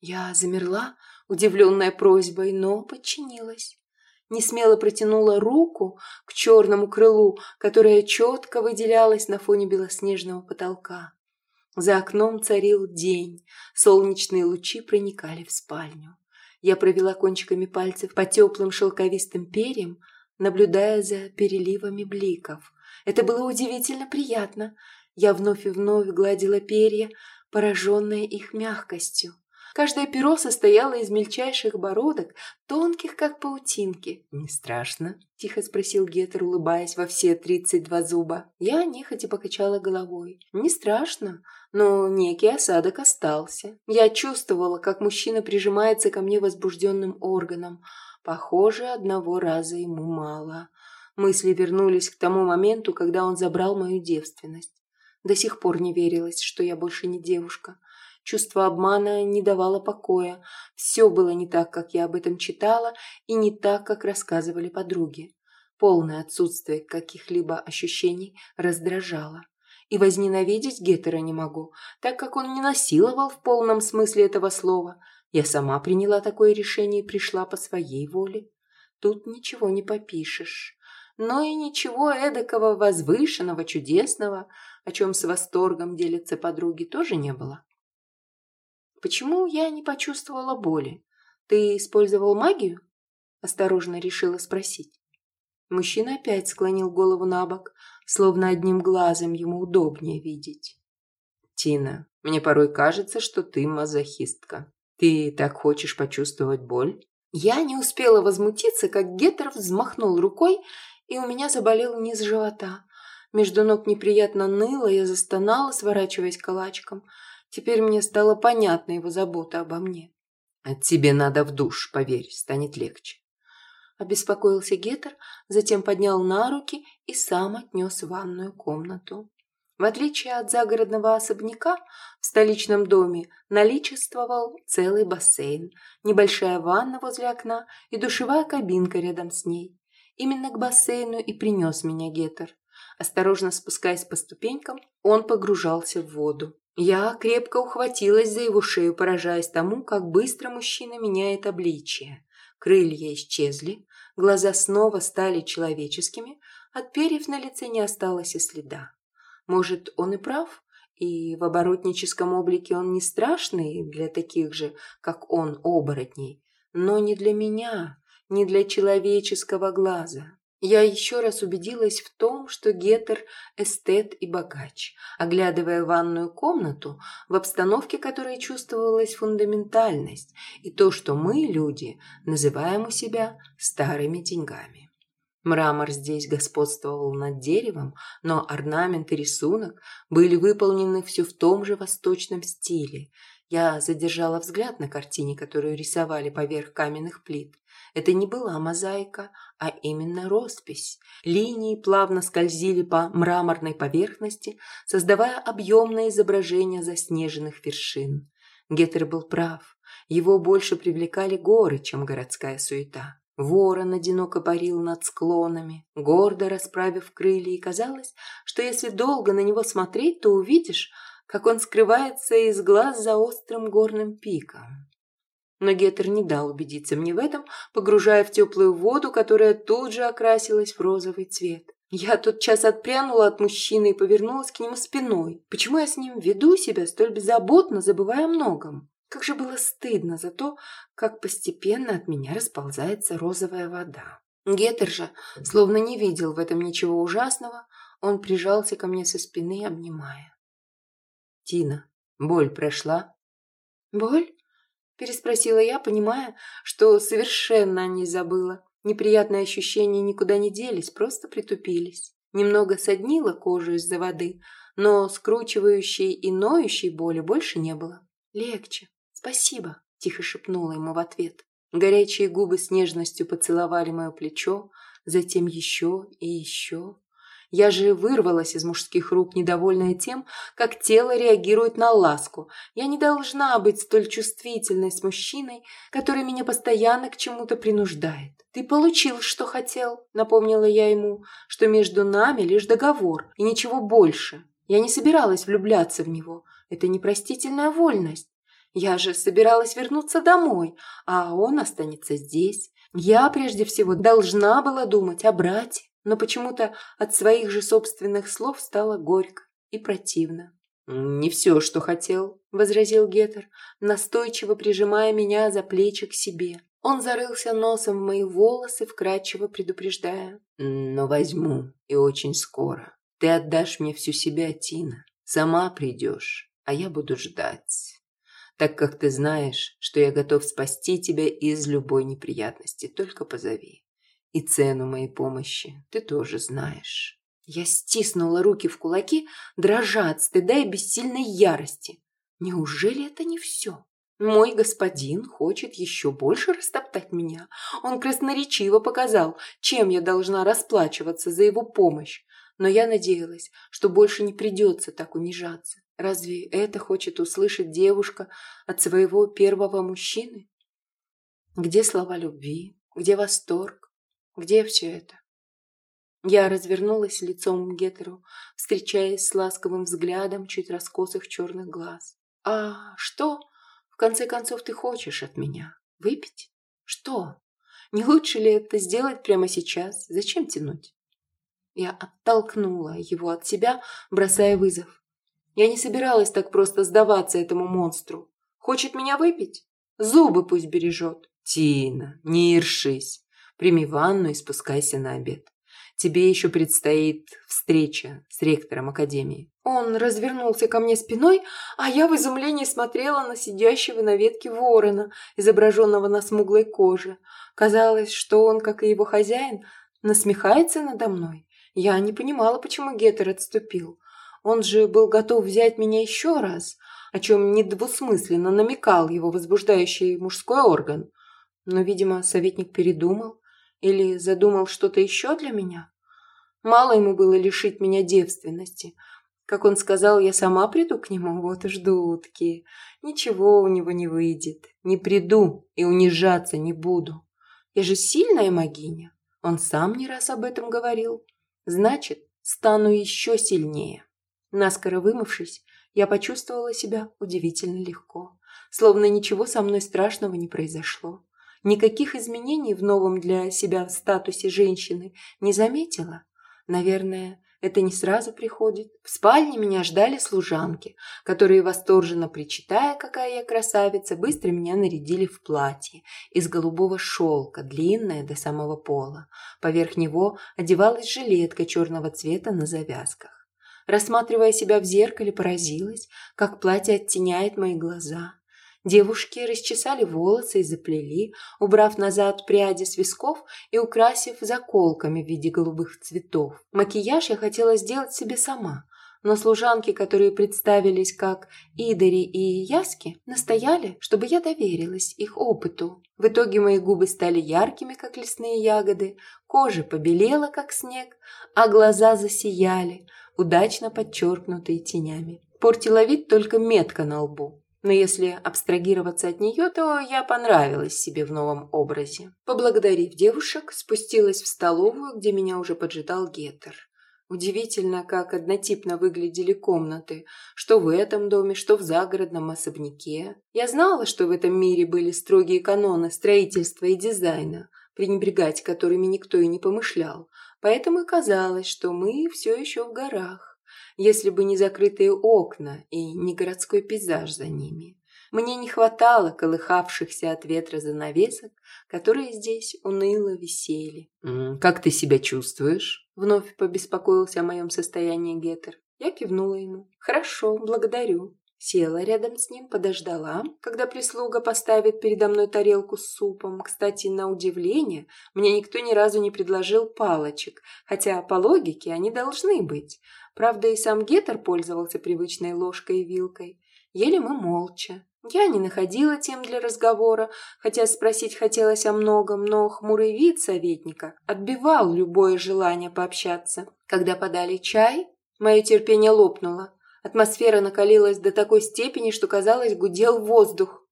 Я замерла, удивленная просьбой, но подчинилась. Несмело протянула руку к черному крылу, которое четко выделялось на фоне белоснежного потолка. За окном царил день, солнечные лучи проникали в спальню. Я провела кончиками пальцев по теплым шелковистым перьям, наблюдая за переливами бликов. Это было удивительно приятно. Я вновь и вновь гладила перья, пораженная их мягкостью. Каждое перо состояло из мельчайших бородок, тонких, как паутинки. «Не страшно?» – тихо спросил Гетер, улыбаясь во все тридцать два зуба. Я нехотя покачала головой. «Не страшно, но некий осадок остался. Я чувствовала, как мужчина прижимается ко мне возбужденным органом, Похоже, одного раза ему мало. Мысли вернулись к тому моменту, когда он забрал мою девственность. До сих пор не верилось, что я больше не девушка. Чувство обмана не давало покоя. Все было не так, как я об этом читала, и не так, как рассказывали подруги. Полное отсутствие каких-либо ощущений раздражало. И возненавидеть Геттера не могу, так как он не насиловал в полном смысле этого слова – я сама приняла такое решение и пришла по своей воле. Тут ничего не попишешь. Но и ничего эдакого возвышенного, чудесного, о чем с восторгом делятся подруги, тоже не было. Почему я не почувствовала боли? Ты использовал магию? Осторожно решила спросить. Мужчина опять склонил голову на бок, словно одним глазом ему удобнее видеть. «Тина, мне порой кажется, что ты мазохистка», ты так хочешь почувствовать боль? Я не успела возмутиться, как Геттер взмахнул рукой, и у меня заболел низ живота. Между ног неприятно ныло, я застонала, сворачиваясь калачком. Теперь мне стало понятна его забота обо мне. От тебе надо в душ, поверь, станет легче. Обеспокоился Геттер, затем поднял на руки и сам отнес в ванную комнату. В отличие от загородного особняка, в столичном доме наличествовал целый бассейн, небольшая ванна возле окна и душевая кабинка рядом с ней. Именно к бассейну и принес меня Гетер. Осторожно спускаясь по ступенькам, он погружался в воду. Я крепко ухватилась за его шею, поражаясь тому, как быстро мужчина меняет обличие. Крылья исчезли, глаза снова стали человеческими, от перьев на лице не осталось и следа. Может, он и прав, и в оборотническом облике он не страшный для таких же, как он, оборотней, но не для меня, не для человеческого глаза. Я еще раз убедилась в том, что Гетер – эстет и богач, оглядывая ванную комнату, в обстановке которой чувствовалась фундаментальность и то, что мы, люди, называем у себя старыми деньгами. Мрамор здесь господствовал над деревом, но орнамент и рисунок были выполнены все в том же восточном стиле. Я задержала взгляд на картине, которую рисовали поверх каменных плит. Это не была мозаика, а именно роспись. Линии плавно скользили по мраморной поверхности, создавая объемное изображение заснеженных вершин. Геттер был прав. Его больше привлекали горы, чем городская суета. Ворон одиноко парил над склонами, гордо расправив крылья, и казалось, что если долго на него смотреть, то увидишь, как он скрывается из глаз за острым горным пиком. Но Геттер не дал убедиться мне в этом, погружая в теплую воду, которая тут же окрасилась в розовый цвет. Я тотчас отпрянула от мужчины и повернулась к нему спиной. Почему я с ним веду себя столь беззаботно, забывая о многом? Как же было стыдно за то, как постепенно от меня расползается розовая вода. Геттер же, словно не видел в этом ничего ужасного, он прижался ко мне со спины, обнимая. «Тина, боль прошла?» «Боль?» – переспросила я, понимая, что совершенно не забыла. Неприятные ощущения никуда не делись, просто притупились. Немного соднила кожу из-за воды, но скручивающей и ноющей боли больше не было. «Легче. Спасибо», – тихо шепнула ему в ответ. Горячие губы с нежностью поцеловали мое плечо, затем еще и еще. Я же вырвалась из мужских рук, недовольная тем, как тело реагирует на ласку. Я не должна быть столь чувствительной с мужчиной, который меня постоянно к чему-то принуждает. «Ты получил, что хотел», — напомнила я ему, что между нами лишь договор и ничего больше. Я не собиралась влюбляться в него. Это непростительная вольность. Я же собиралась вернуться домой, а он останется здесь. Я прежде всего должна была думать о брате но почему-то от своих же собственных слов стало горько и противно. «Не все, что хотел», – возразил Гетер, настойчиво прижимая меня за плечи к себе. Он зарылся носом в мои волосы, вкрадчиво предупреждая. «Но возьму, и очень скоро. Ты отдашь мне всю себя, Тина. Сама придешь, а я буду ждать. Так как ты знаешь, что я готов спасти тебя из любой неприятности, только позови. И цену моей помощи ты тоже знаешь. Я стиснула руки в кулаки, дрожа от стыда и бессильной ярости. Неужели это не все? Мой господин хочет еще больше растоптать меня. Он красноречиво показал, чем я должна расплачиваться за его помощь. Но я надеялась, что больше не придется так унижаться. Разве это хочет услышать девушка от своего первого мужчины? Где слова любви? Где восторг? Где все это? Я развернулась лицом к Гетеру, встречаясь с ласковым взглядом чуть раскосых черных глаз. «А что, в конце концов, ты хочешь от меня? Выпить? Что? Не лучше ли это сделать прямо сейчас? Зачем тянуть?» Я оттолкнула его от себя, бросая вызов. Я не собиралась так просто сдаваться этому монстру. Хочет меня выпить? Зубы пусть бережет. Тина, не ершись. Прими ванну и спускайся на обед. Тебе еще предстоит встреча с ректором академии. Он развернулся ко мне спиной, а я в изумлении смотрела на сидящего на ветке ворона, изображенного на смуглой коже. Казалось, что он, как и его хозяин, насмехается надо мной. Я не понимала, почему Геттер отступил. Он же был готов взять меня еще раз, о чем недвусмысленно намекал его возбуждающий мужской орган. Но, видимо, советник передумал или задумал что-то еще для меня? Мало ему было лишить меня девственности. Как он сказал, я сама приду к нему, вот и жду утки. Ничего у него не выйдет. Не приду и унижаться не буду. Я же сильная магиня. Он сам не раз об этом говорил. Значит, стану еще сильнее. Наскоро вымывшись, я почувствовала себя удивительно легко. Словно ничего со мной страшного не произошло. Никаких изменений в новом для себя статусе женщины не заметила. Наверное, это не сразу приходит. В спальне меня ждали служанки, которые, восторженно причитая, какая я красавица, быстро меня нарядили в платье из голубого шелка, длинное до самого пола. Поверх него одевалась жилетка черного цвета на завязках. Рассматривая себя в зеркале, поразилась, как платье оттеняет мои глаза. Девушки расчесали волосы и заплели, убрав назад пряди с висков и украсив заколками в виде голубых цветов. Макияж я хотела сделать себе сама, но служанки, которые представились как Идори и Яски, настояли, чтобы я доверилась их опыту. В итоге мои губы стали яркими, как лесные ягоды, кожа побелела, как снег, а глаза засияли, удачно подчеркнутые тенями. Портила вид только метка на лбу. Но если абстрагироваться от нее, то я понравилась себе в новом образе. Поблагодарив девушек, спустилась в столовую, где меня уже поджидал Гетер. Удивительно, как однотипно выглядели комнаты, что в этом доме, что в загородном особняке. Я знала, что в этом мире были строгие каноны строительства и дизайна, пренебрегать которыми никто и не помышлял, поэтому и казалось, что мы все еще в горах, если бы не закрытые окна и не городской пейзаж за ними. Мне не хватало колыхавшихся от ветра занавесок, которые здесь уныло висели. «Как ты себя чувствуешь?» Вновь побеспокоился о моем состоянии Геттер. Я кивнула ему. «Хорошо, благодарю». Села рядом с ним, подождала, когда прислуга поставит передо мной тарелку с супом. Кстати, на удивление, мне никто ни разу не предложил палочек, хотя по логике они должны быть. Правда, и сам Геттер пользовался привычной ложкой и вилкой. Ели мы молча. Я не находила тем для разговора, хотя спросить хотелось о многом, но хмурый вид советника отбивал любое желание пообщаться. Когда подали чай, мое терпение лопнуло. Атмосфера накалилась до такой степени, что, казалось, гудел воздух.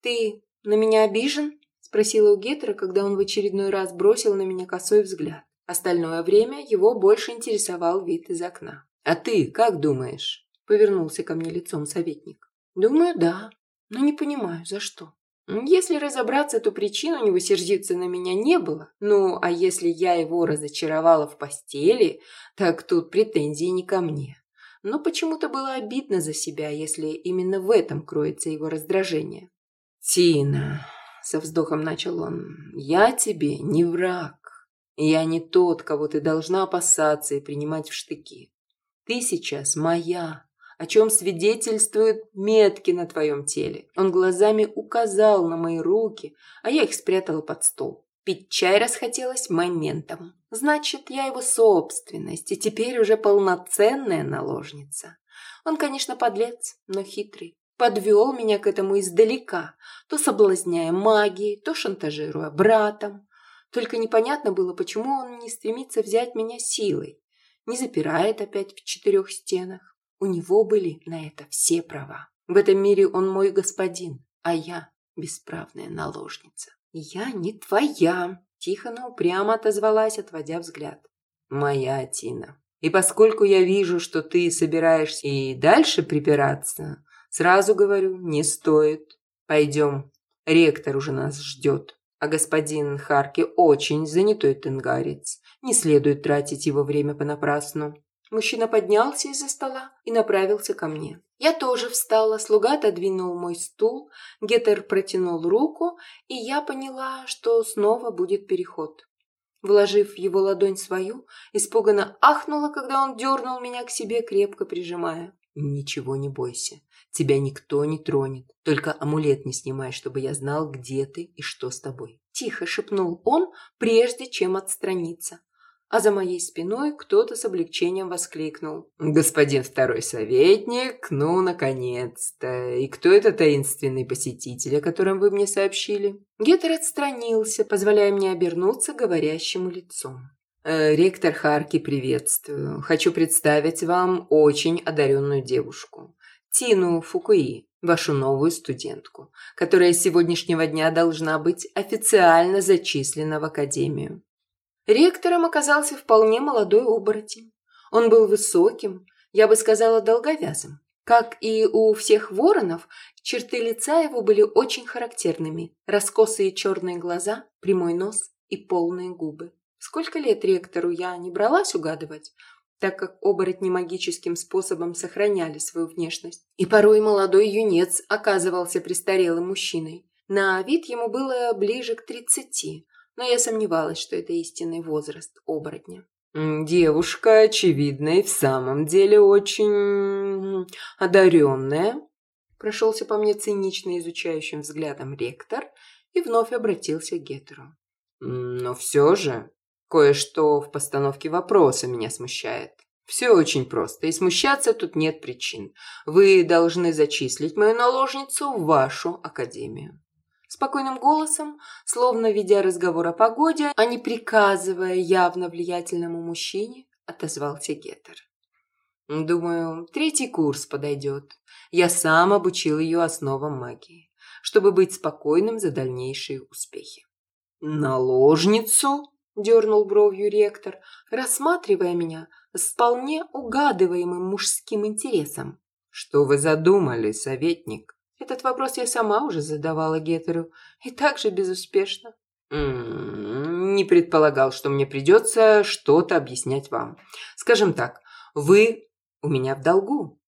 «Ты на меня обижен?» – спросила у Гетера, когда он в очередной раз бросил на меня косой взгляд. Остальное время его больше интересовал вид из окна. «А ты как думаешь?» – повернулся ко мне лицом советник. «Думаю, да», но не понимаю, за что. Если разобраться, то причин у него сердиться на меня не было. Ну, а если я его разочаровала в постели, так тут претензии не ко мне. Но почему-то было обидно за себя, если именно в этом кроется его раздражение. «Тина», — со вздохом начал он, — «я тебе не враг. Я не тот, кого ты должна опасаться и принимать в штыки. Ты сейчас моя, о чем свидетельствуют метки на твоем теле. Он глазами указал на мои руки, а я их спрятала под стол. Пить чай расхотелось моментом. Значит, я его собственность и теперь уже полноценная наложница. Он, конечно, подлец, но хитрый. Подвел меня к этому издалека, то соблазняя магией, то шантажируя братом. Только непонятно было, почему он не стремится взять меня силой, не запирает опять в четырех стенах. У него были на это все права. В этом мире он мой господин, а я бесправная наложница. «Я не твоя», – тихо, но упрямо отозвалась, отводя взгляд. «Моя Тина. И поскольку я вижу, что ты собираешься и дальше припираться, сразу говорю, не стоит. Пойдем. Ректор уже нас ждет. А господин Харки очень занятой тенгарец. Не следует тратить его время понапрасну. Мужчина поднялся из-за стола и направился ко мне. Я тоже встала, слуга отодвинул мой стул, Гетер протянул руку, и я поняла, что снова будет переход. Вложив в его ладонь свою, испуганно ахнула, когда он дернул меня к себе, крепко прижимая. «Ничего не бойся, тебя никто не тронет, только амулет не снимай, чтобы я знал, где ты и что с тобой». Тихо шепнул он, прежде чем отстраниться а за моей спиной кто-то с облегчением воскликнул. «Господин второй советник, ну, наконец-то! И кто это таинственный посетитель, о котором вы мне сообщили?» Геттер отстранился, позволяя мне обернуться говорящему лицом. «Э, «Ректор Харки, приветствую. Хочу представить вам очень одаренную девушку. Тину Фукуи, вашу новую студентку, которая с сегодняшнего дня должна быть официально зачислена в академию. Ректором оказался вполне молодой оборотень. Он был высоким, я бы сказала, долговязым. Как и у всех воронов, черты лица его были очень характерными. Раскосые черные глаза, прямой нос и полные губы. Сколько лет ректору я не бралась угадывать, так как оборотни магическим способом сохраняли свою внешность. И порой молодой юнец оказывался престарелым мужчиной. На вид ему было ближе к тридцати, но я сомневалась, что это истинный возраст оборотня. «Девушка, очевидно, и в самом деле очень одаренная», прошелся по мне цинично изучающим взглядом ректор и вновь обратился к Гетеру. «Но все же кое-что в постановке вопроса меня смущает. Все очень просто, и смущаться тут нет причин. Вы должны зачислить мою наложницу в вашу академию. Спокойным голосом, словно ведя разговор о погоде, а не приказывая явно влиятельному мужчине, отозвался Геттер. Думаю, третий курс подойдет. Я сам обучил ее основам магии, чтобы быть спокойным за дальнейшие успехи. «Наложницу?» – дернул бровью ректор, рассматривая меня с вполне угадываемым мужским интересом. «Что вы задумали, советник?» Этот вопрос я сама уже задавала Гетеру, и также безуспешно. «М-м, «Не предполагал, что мне придется что-то объяснять вам. Скажем так, вы у меня в долгу,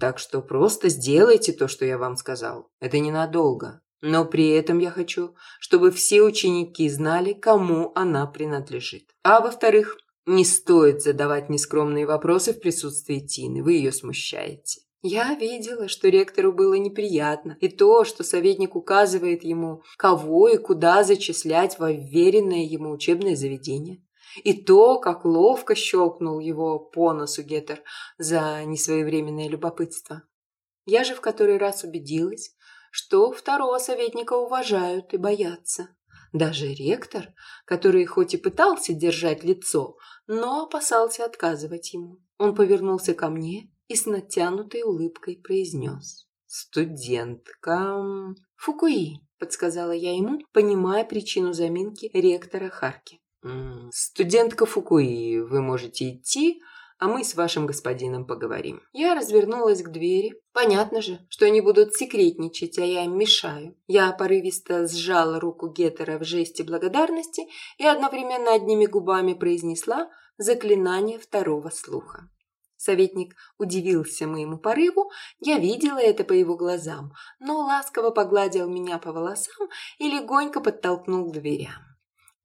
так что просто сделайте то, что я вам сказал. Это ненадолго. Но при этом я хочу, чтобы все ученики знали, кому она принадлежит. А во-вторых, не стоит задавать нескромные вопросы в присутствии Тины, вы ее смущаете. Я видела, что ректору было неприятно, и то, что советник указывает ему, кого и куда зачислять во вверенное ему учебное заведение. И то, как ловко щелкнул его по носу Геттер за несвоевременное любопытство. Я же в который раз убедилась, что второго советника уважают и боятся. Даже ректор, который хоть и пытался держать лицо, но опасался отказывать ему. Он повернулся ко мне и с натянутой улыбкой произнес. «Студентка...» «Фукуи», — подсказала я ему, понимая причину заминки ректора Харки. «Студентка Фукуи, вы можете идти, а мы с вашим господином поговорим». Я развернулась к двери. Понятно же, что они будут секретничать, а я им мешаю. Я порывисто сжала руку Геттера в жесте благодарности и одновременно одними губами произнесла заклинание второго слуха. Советник удивился моему порыву, я видела это по его глазам, но ласково погладил меня по волосам и легонько подтолкнул к дверям.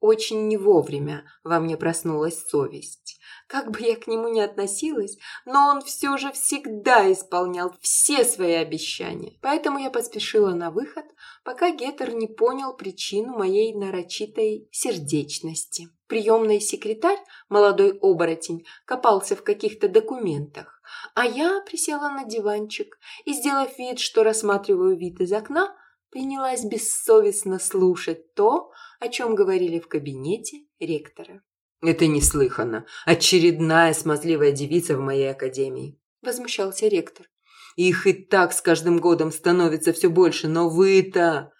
Очень не вовремя во мне проснулась совесть. Как бы я к нему ни относилась, но он все же всегда исполнял все свои обещания. Поэтому я поспешила на выход, пока Геттер не понял причину моей нарочитой сердечности. Приемный секретарь, молодой оборотень, копался в каких-то документах, а я присела на диванчик и, сделав вид, что рассматриваю вид из окна, принялась бессовестно слушать то, о чем говорили в кабинете ректора. «Это неслыханно. Очередная смазливая девица в моей академии», – возмущался ректор. «Их и так с каждым годом становится все больше, но вы-то...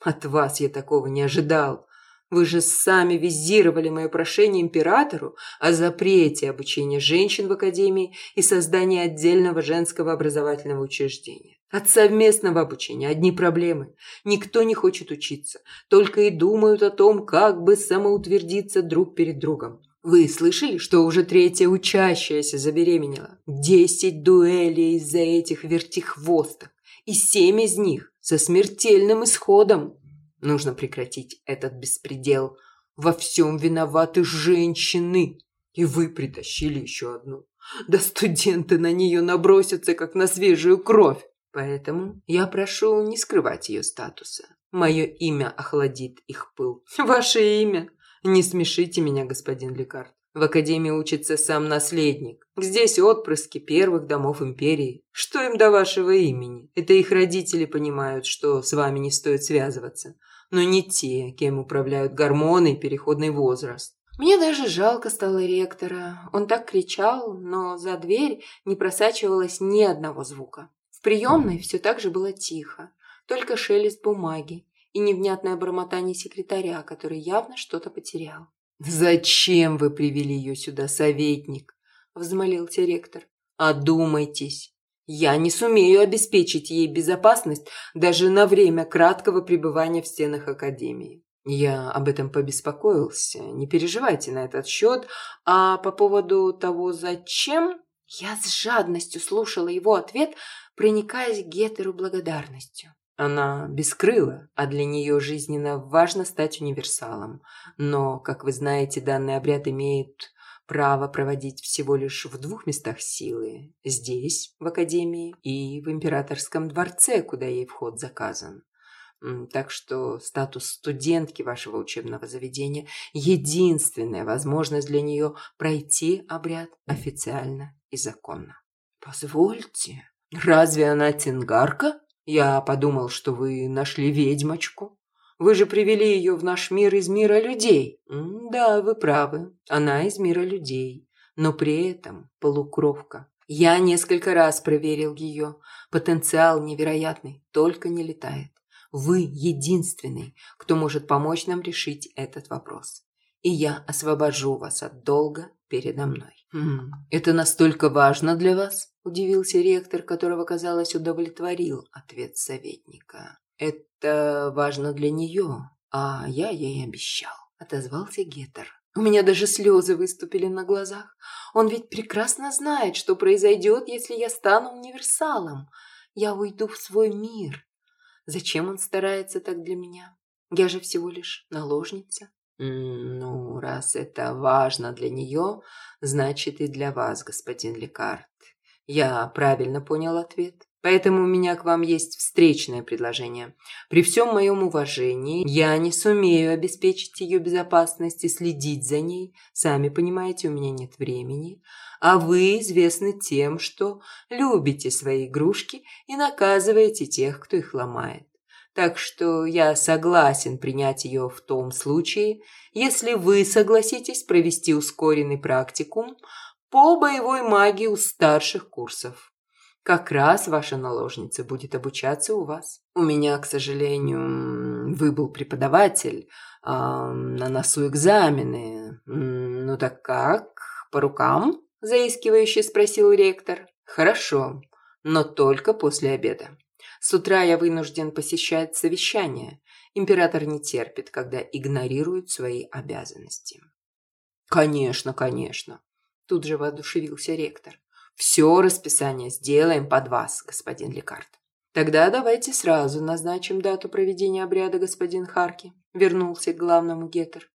От вас я такого не ожидал. Вы же сами визировали мое прошение императору о запрете обучения женщин в академии и создании отдельного женского образовательного учреждения. От совместного обучения одни проблемы. Никто не хочет учиться, только и думают о том, как бы самоутвердиться друг перед другом. Вы слышали, что уже третья учащаяся забеременела? Десять дуэлей из-за этих вертихвосток, и семь из них со смертельным исходом. Нужно прекратить этот беспредел. Во всем виноваты женщины. И вы притащили еще одну. Да студенты на нее набросятся, как на свежую кровь. Поэтому я прошу не скрывать ее статуса. Мое имя охладит их пыл. Ваше имя? Не смешите меня, господин Лекард. В академии учится сам наследник. Здесь отпрыски первых домов империи. Что им до вашего имени? Это их родители понимают, что с вами не стоит связываться. Но не те, кем управляют гормоны и переходный возраст. Мне даже жалко стало ректора. Он так кричал, но за дверь не просачивалось ни одного звука. В приемной все так же было тихо, только шелест бумаги и невнятное бормотание секретаря, который явно что-то потерял. «Зачем вы привели ее сюда, советник?» – взмолился ректор. «Одумайтесь. Я не сумею обеспечить ей безопасность даже на время краткого пребывания в стенах Академии. Я об этом побеспокоился. Не переживайте на этот счет. А по поводу того, зачем...» Я с жадностью слушала его ответ, проникаясь Гетеру благодарностью. Она бескрыла, а для нее жизненно важно стать универсалом. Но, как вы знаете, данный обряд имеет право проводить всего лишь в двух местах силы. Здесь, в Академии, и в Императорском дворце, куда ей вход заказан. Так что статус студентки вашего учебного заведения – единственная возможность для нее пройти обряд официально и законно. Позвольте, разве она тингарка? Я подумал, что вы нашли ведьмочку. Вы же привели ее в наш мир из мира людей. Да, вы правы, она из мира людей, но при этом полукровка. Я несколько раз проверил ее. Потенциал невероятный, только не летает. Вы единственный, кто может помочь нам решить этот вопрос. И я освобожу вас от долга передо мной. Хм, это настолько важно для вас? Удивился ректор, которого, казалось, удовлетворил ответ советника. Это важно для нее, а я ей обещал. Отозвался Гетер. У меня даже слезы выступили на глазах. Он ведь прекрасно знает, что произойдет, если я стану универсалом. Я уйду в свой мир, Зачем он старается так для меня? Я же всего лишь наложница. Ну, раз это важно для нее, значит и для вас, господин Лекарт. Я правильно понял ответ. Поэтому у меня к вам есть встречное предложение. При всем моем уважении я не сумею обеспечить ее безопасность и следить за ней. Сами понимаете, у меня нет времени. А вы известны тем, что любите свои игрушки и наказываете тех, кто их ломает. Так что я согласен принять ее в том случае, если вы согласитесь провести ускоренный практикум по боевой магии у старших курсов. Как раз ваша наложница будет обучаться у вас. У меня, к сожалению, выбыл преподаватель, а на носу экзамены. Ну так как, по рукам? Заискивающе спросил ректор. Хорошо, но только после обеда. С утра я вынужден посещать совещания. Император не терпит, когда игнорируют свои обязанности. Конечно, конечно. Тут же воодушевился ректор. Все расписание сделаем под вас, господин Лекарт. Тогда давайте сразу назначим дату проведения обряда, господин Харки. Вернулся к главному Геттер.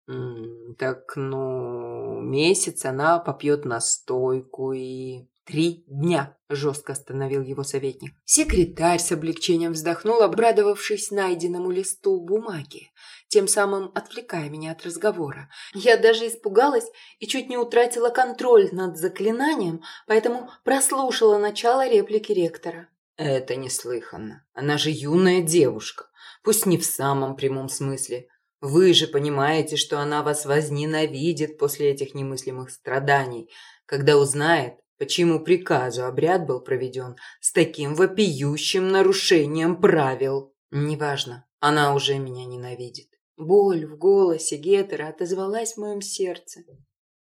так, ну, месяц она попьет настойку и... «Три дня!» – жестко остановил его советник. Секретарь с облегчением вздохнул, обрадовавшись найденному листу бумаги, тем самым отвлекая меня от разговора. Я даже испугалась и чуть не утратила контроль над заклинанием, поэтому прослушала начало реплики ректора. «Это неслыханно. Она же юная девушка, пусть не в самом прямом смысле. Вы же понимаете, что она вас возненавидит после этих немыслимых страданий, когда узнает, почему приказу обряд был проведен с таким вопиющим нарушением правил. Неважно, она уже меня ненавидит. Боль в голосе Гетера отозвалась в моем сердце.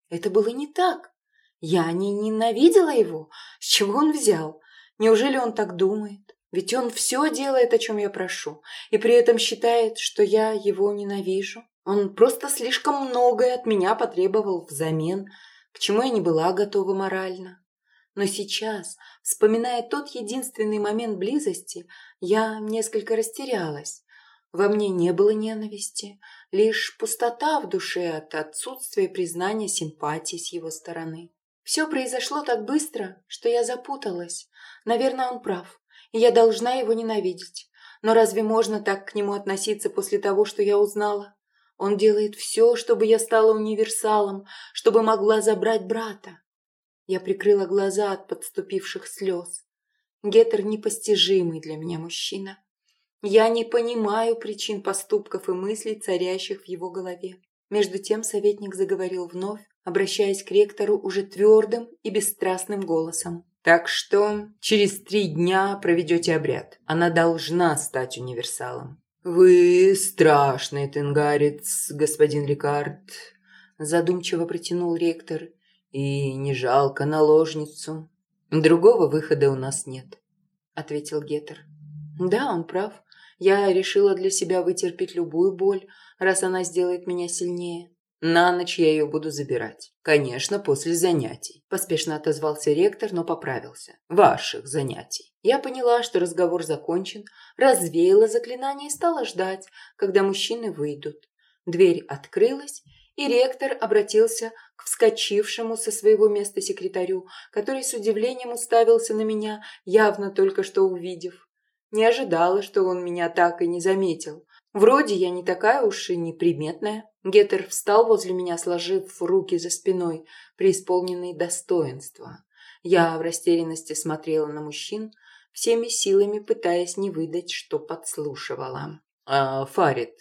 Это было не так. Я не ненавидела его. С чего он взял? Неужели он так думает? Ведь он все делает, о чем я прошу, и при этом считает, что я его ненавижу. Он просто слишком многое от меня потребовал взамен, к чему я не была готова морально. Но сейчас, вспоминая тот единственный момент близости, я несколько растерялась. Во мне не было ненависти, лишь пустота в душе от отсутствия признания симпатии с его стороны. Все произошло так быстро, что я запуталась. Наверное, он прав, и я должна его ненавидеть. Но разве можно так к нему относиться после того, что я узнала? Он делает все, чтобы я стала универсалом, чтобы могла забрать брата. Я прикрыла глаза от подступивших слез. Гетер непостижимый для меня мужчина. Я не понимаю причин поступков и мыслей, царящих в его голове. Между тем советник заговорил вновь, обращаясь к ректору уже твердым и бесстрастным голосом. «Так что через три дня проведете обряд. Она должна стать универсалом». «Вы страшный тенгарец, господин Рикард», – задумчиво протянул ректор и не жалко наложницу. Другого выхода у нас нет, ответил Гетер. Да, он прав. Я решила для себя вытерпеть любую боль, раз она сделает меня сильнее. На ночь я ее буду забирать. Конечно, после занятий. Поспешно отозвался ректор, но поправился. Ваших занятий. Я поняла, что разговор закончен, развеяла заклинание и стала ждать, когда мужчины выйдут. Дверь открылась, и ректор обратился к вскочившему со своего места секретарю, который с удивлением уставился на меня, явно только что увидев. Не ожидала, что он меня так и не заметил. Вроде я не такая уж и неприметная. Геттер встал возле меня, сложив руки за спиной, преисполненный достоинства. Я в растерянности смотрела на мужчин, всеми силами пытаясь не выдать, что подслушивала. А, «Фарид,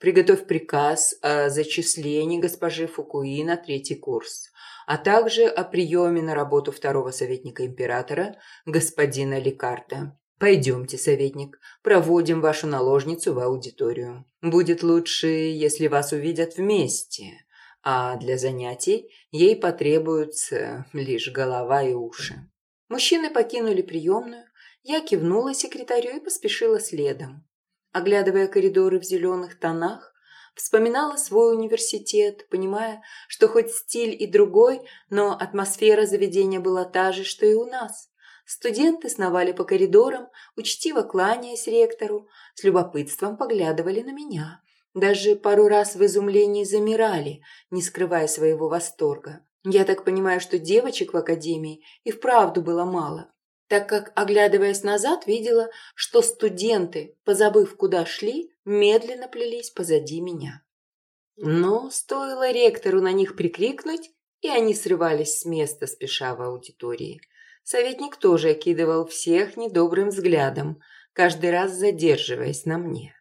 приготовь приказ о зачислении госпожи Фукуи на третий курс, а также о приеме на работу второго советника императора, господина Лекарта. Пойдемте, советник, проводим вашу наложницу в аудиторию. Будет лучше, если вас увидят вместе, а для занятий ей потребуются лишь голова и уши». Мужчины покинули приемную, я кивнула секретарю и поспешила следом. Оглядывая коридоры в зеленых тонах, вспоминала свой университет, понимая, что хоть стиль и другой, но атмосфера заведения была та же, что и у нас. Студенты сновали по коридорам, учтиво кланяясь ректору, с любопытством поглядывали на меня. Даже пару раз в изумлении замирали, не скрывая своего восторга. Я так понимаю, что девочек в академии и вправду было мало так как, оглядываясь назад, видела, что студенты, позабыв, куда шли, медленно плелись позади меня. Но стоило ректору на них прикрикнуть, и они срывались с места, спеша в аудитории. Советник тоже окидывал всех недобрым взглядом, каждый раз задерживаясь на мне.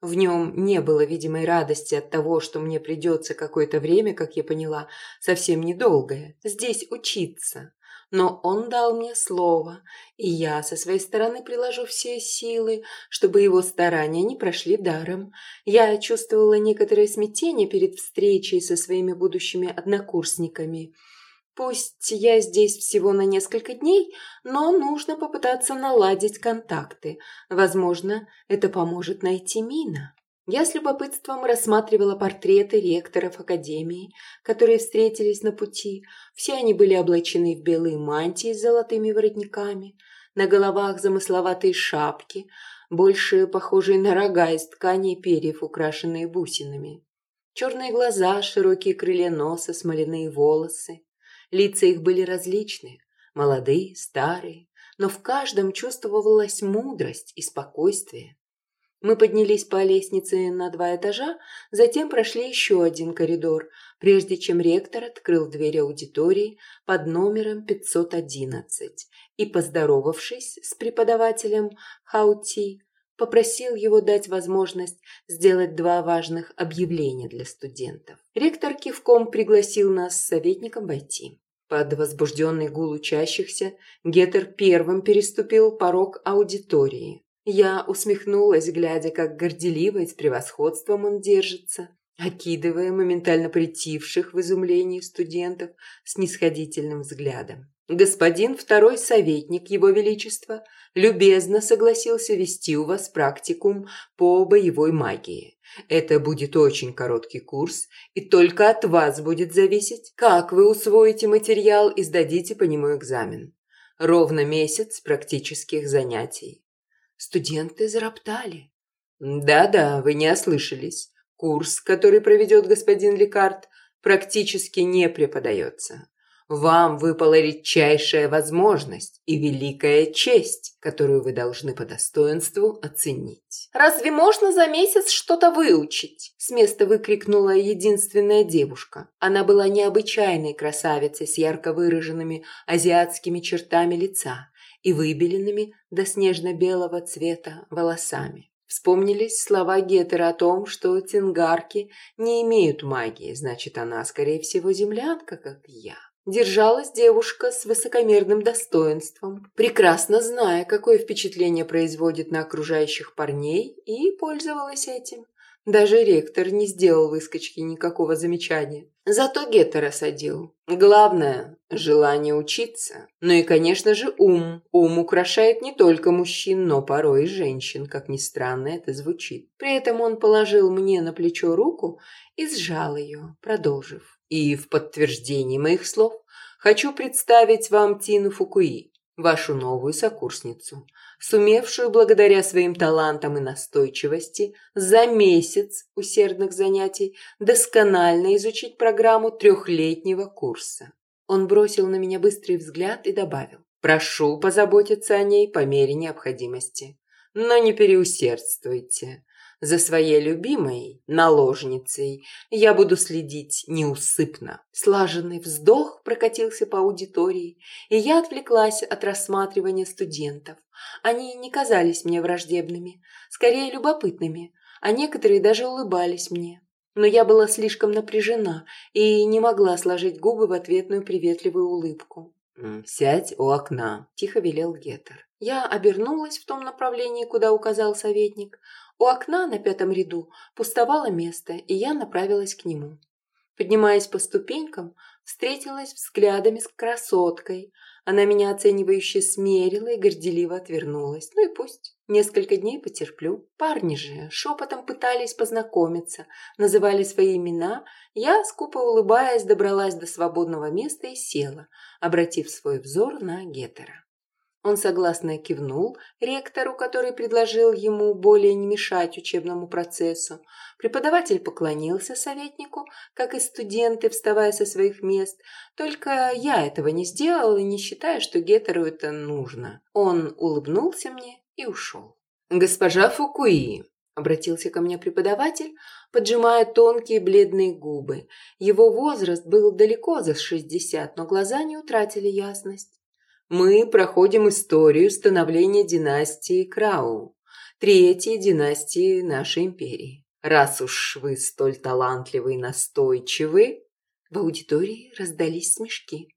В нем не было видимой радости от того, что мне придется какое-то время, как я поняла, совсем недолгое, здесь учиться но он дал мне слово, и я со своей стороны приложу все силы, чтобы его старания не прошли даром. Я чувствовала некоторое смятение перед встречей со своими будущими однокурсниками. Пусть я здесь всего на несколько дней, но нужно попытаться наладить контакты. Возможно, это поможет найти Мина. Я с любопытством рассматривала портреты ректоров академии, которые встретились на пути. Все они были облачены в белые мантии с золотыми воротниками, на головах замысловатые шапки, больше похожие на рога из ткани и перьев, украшенные бусинами. Черные глаза, широкие крылья носа, смоляные волосы. Лица их были различны, молодые, старые, но в каждом чувствовалась мудрость и спокойствие. Мы поднялись по лестнице на два этажа, затем прошли еще один коридор, прежде чем ректор открыл дверь аудитории под номером 511 и, поздоровавшись с преподавателем Хаути, попросил его дать возможность сделать два важных объявления для студентов. Ректор кивком пригласил нас с советником войти. Под возбужденный гул учащихся Геттер первым переступил порог аудитории. Я усмехнулась, глядя, как горделиво и с превосходством он держится, окидывая моментально притивших в изумлении студентов с нисходительным взглядом. Господин второй советник Его Величества любезно согласился вести у вас практикум по боевой магии. Это будет очень короткий курс, и только от вас будет зависеть, как вы усвоите материал и сдадите по нему экзамен. Ровно месяц практических занятий. Студенты зароптали. «Да-да, вы не ослышались. Курс, который проведет господин Лекарт, практически не преподается. Вам выпала редчайшая возможность и великая честь, которую вы должны по достоинству оценить. «Разве можно за месяц что-то выучить?» С места выкрикнула единственная девушка. Она была необычайной красавицей с ярко выраженными азиатскими чертами лица и выбеленными до снежно-белого цвета волосами. Вспомнились слова Гетера о том, что тингарки не имеют магии, значит, она, скорее всего, землянка, как я. Держалась девушка с высокомерным достоинством, прекрасно зная, какое впечатление производит на окружающих парней, и пользовалась этим. Даже ректор не сделал выскочки никакого замечания. Зато Геттер осадил. Главное – желание учиться. Ну и, конечно же, ум. Ум украшает не только мужчин, но порой и женщин, как ни странно это звучит. При этом он положил мне на плечо руку и сжал ее, продолжив. И в подтверждении моих слов хочу представить вам Тину Фукуи, вашу новую сокурсницу сумевшую благодаря своим талантам и настойчивости за месяц усердных занятий досконально изучить программу трехлетнего курса. Он бросил на меня быстрый взгляд и добавил. «Прошу позаботиться о ней по мере необходимости. но не переусердствуйте. За своей любимой наложницей я буду следить неусыпно. Слаженный вздох прокатился по аудитории, и я отвлеклась от рассматривания студентов. Они не казались мне враждебными, скорее любопытными, а некоторые даже улыбались мне. Но я была слишком напряжена и не могла сложить губы в ответную приветливую улыбку. «Сядь у окна», – тихо велел Геттер. Я обернулась в том направлении, куда указал советник. У окна на пятом ряду пустовало место, и я направилась к нему. Поднимаясь по ступенькам, встретилась взглядами с красоткой. Она меня оценивающе смерила и горделиво отвернулась. Ну и пусть. Несколько дней потерплю. Парни же шепотом пытались познакомиться, называли свои имена. Я, скупо улыбаясь, добралась до свободного места и села, обратив свой взор на Гетера. Он согласно кивнул ректору, который предложил ему более не мешать учебному процессу. Преподаватель поклонился советнику, как и студенты, вставая со своих мест. Только я этого не сделала и не считаю, что Гетеру это нужно. Он улыбнулся мне и ушел. «Госпожа Фукуи», — обратился ко мне преподаватель, поджимая тонкие бледные губы. Его возраст был далеко за шестьдесят, но глаза не утратили ясность. Мы проходим историю становления династии Крау, третьей династии нашей империи. Раз уж вы столь талантливы и настойчивы, в аудитории раздались смешки.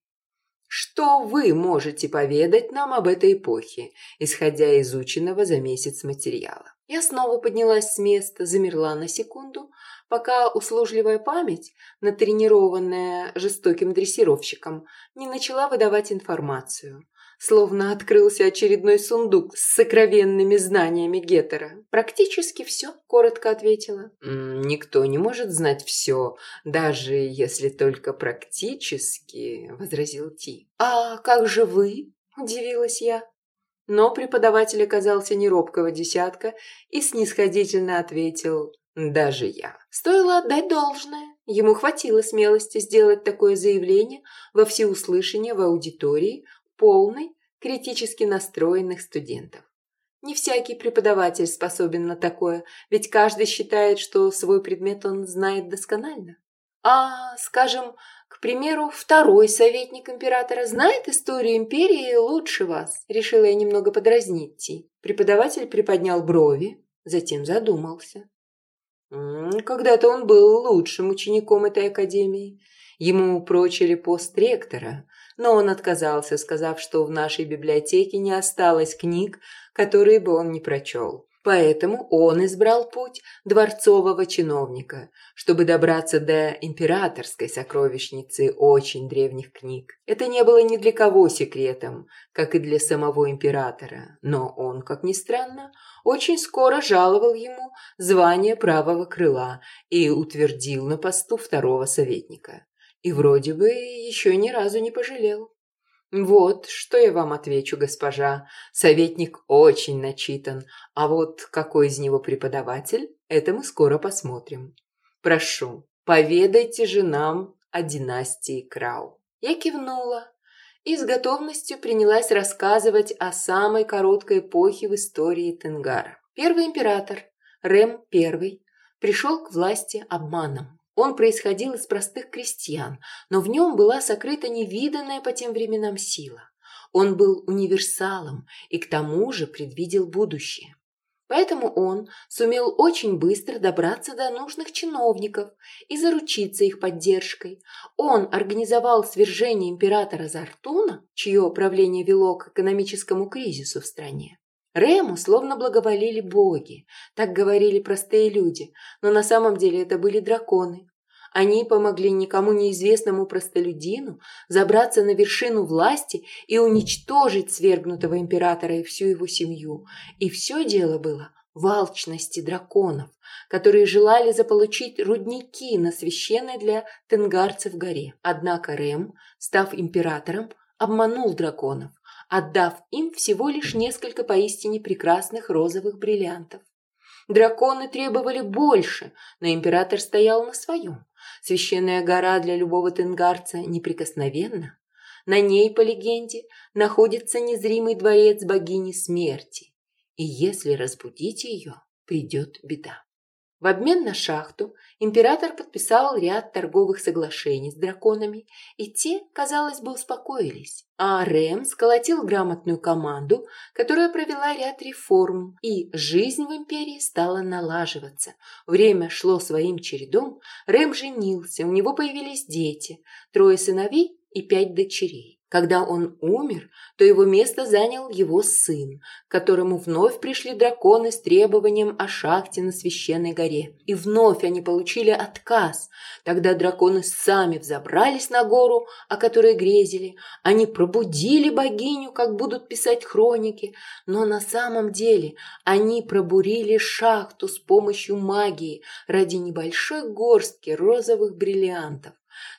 Что вы можете поведать нам об этой эпохе, исходя из изученного за месяц материала? Я снова поднялась с места, замерла на секунду, пока услужливая память, натренированная жестоким дрессировщиком, не начала выдавать информацию. Словно открылся очередной сундук с сокровенными знаниями Геттера. «Практически все», — коротко ответила. «Никто не может знать все, даже если только практически», — возразил Ти. «А как же вы?» — удивилась я. Но преподаватель оказался не робкого десятка и снисходительно ответил «Даже я». Стоило отдать должное. Ему хватило смелости сделать такое заявление во всеуслышание в аудитории, полной критически настроенных студентов. Не всякий преподаватель способен на такое, ведь каждый считает, что свой предмет он знает досконально. А, скажем, к примеру, второй советник императора знает историю империи лучше вас, решила я немного подразнить Ти. Преподаватель приподнял брови, затем задумался. Когда-то он был лучшим учеником этой академии. Ему прочили пост ректора, но он отказался, сказав, что в нашей библиотеке не осталось книг, которые бы он не прочел. Поэтому он избрал путь дворцового чиновника, чтобы добраться до императорской сокровищницы очень древних книг. Это не было ни для кого секретом, как и для самого императора, но он, как ни странно, очень скоро жаловал ему звание правого крыла и утвердил на посту второго советника. И вроде бы еще ни разу не пожалел. Вот, что я вам отвечу, госпожа. Советник очень начитан, а вот какой из него преподаватель, это мы скоро посмотрим. Прошу, поведайте же нам о династии Крау. Я кивнула и с готовностью принялась рассказывать о самой короткой эпохе в истории Тенгара. Первый император, Рэм I, пришел к власти обманом. Он происходил из простых крестьян, но в нем была сокрыта невиданная по тем временам сила. Он был универсалом и к тому же предвидел будущее. Поэтому он сумел очень быстро добраться до нужных чиновников и заручиться их поддержкой. Он организовал свержение императора Зартуна, чье правление вело к экономическому кризису в стране. Рему словно благоволили боги, так говорили простые люди, но на самом деле это были драконы. Они помогли никому неизвестному простолюдину забраться на вершину власти и уничтожить свергнутого императора и всю его семью. И все дело было в алчности драконов, которые желали заполучить рудники на священной для тенгарцев горе. Однако Рем, став императором, обманул драконов, отдав им всего лишь несколько поистине прекрасных розовых бриллиантов. Драконы требовали больше, но император стоял на своем. Священная гора для любого тенгарца неприкосновенна. На ней, по легенде, находится незримый дворец богини смерти. и если разбудить ее, придет беда. В обмен на шахту император подписал ряд торговых соглашений с драконами, и те, казалось бы, успокоились. А Рэм сколотил грамотную команду, которая провела ряд реформ, и жизнь в империи стала налаживаться. Время шло своим чередом, Рэм женился, у него появились дети, трое сыновей и пять дочерей. Когда он умер, то его место занял его сын, к которому вновь пришли драконы с требованием о шахте на священной горе. И вновь они получили отказ. Тогда драконы сами взобрались на гору, о которой грезили. Они пробудили богиню, как будут писать хроники. Но на самом деле они пробурили шахту с помощью магии ради небольшой горстки розовых бриллиантов.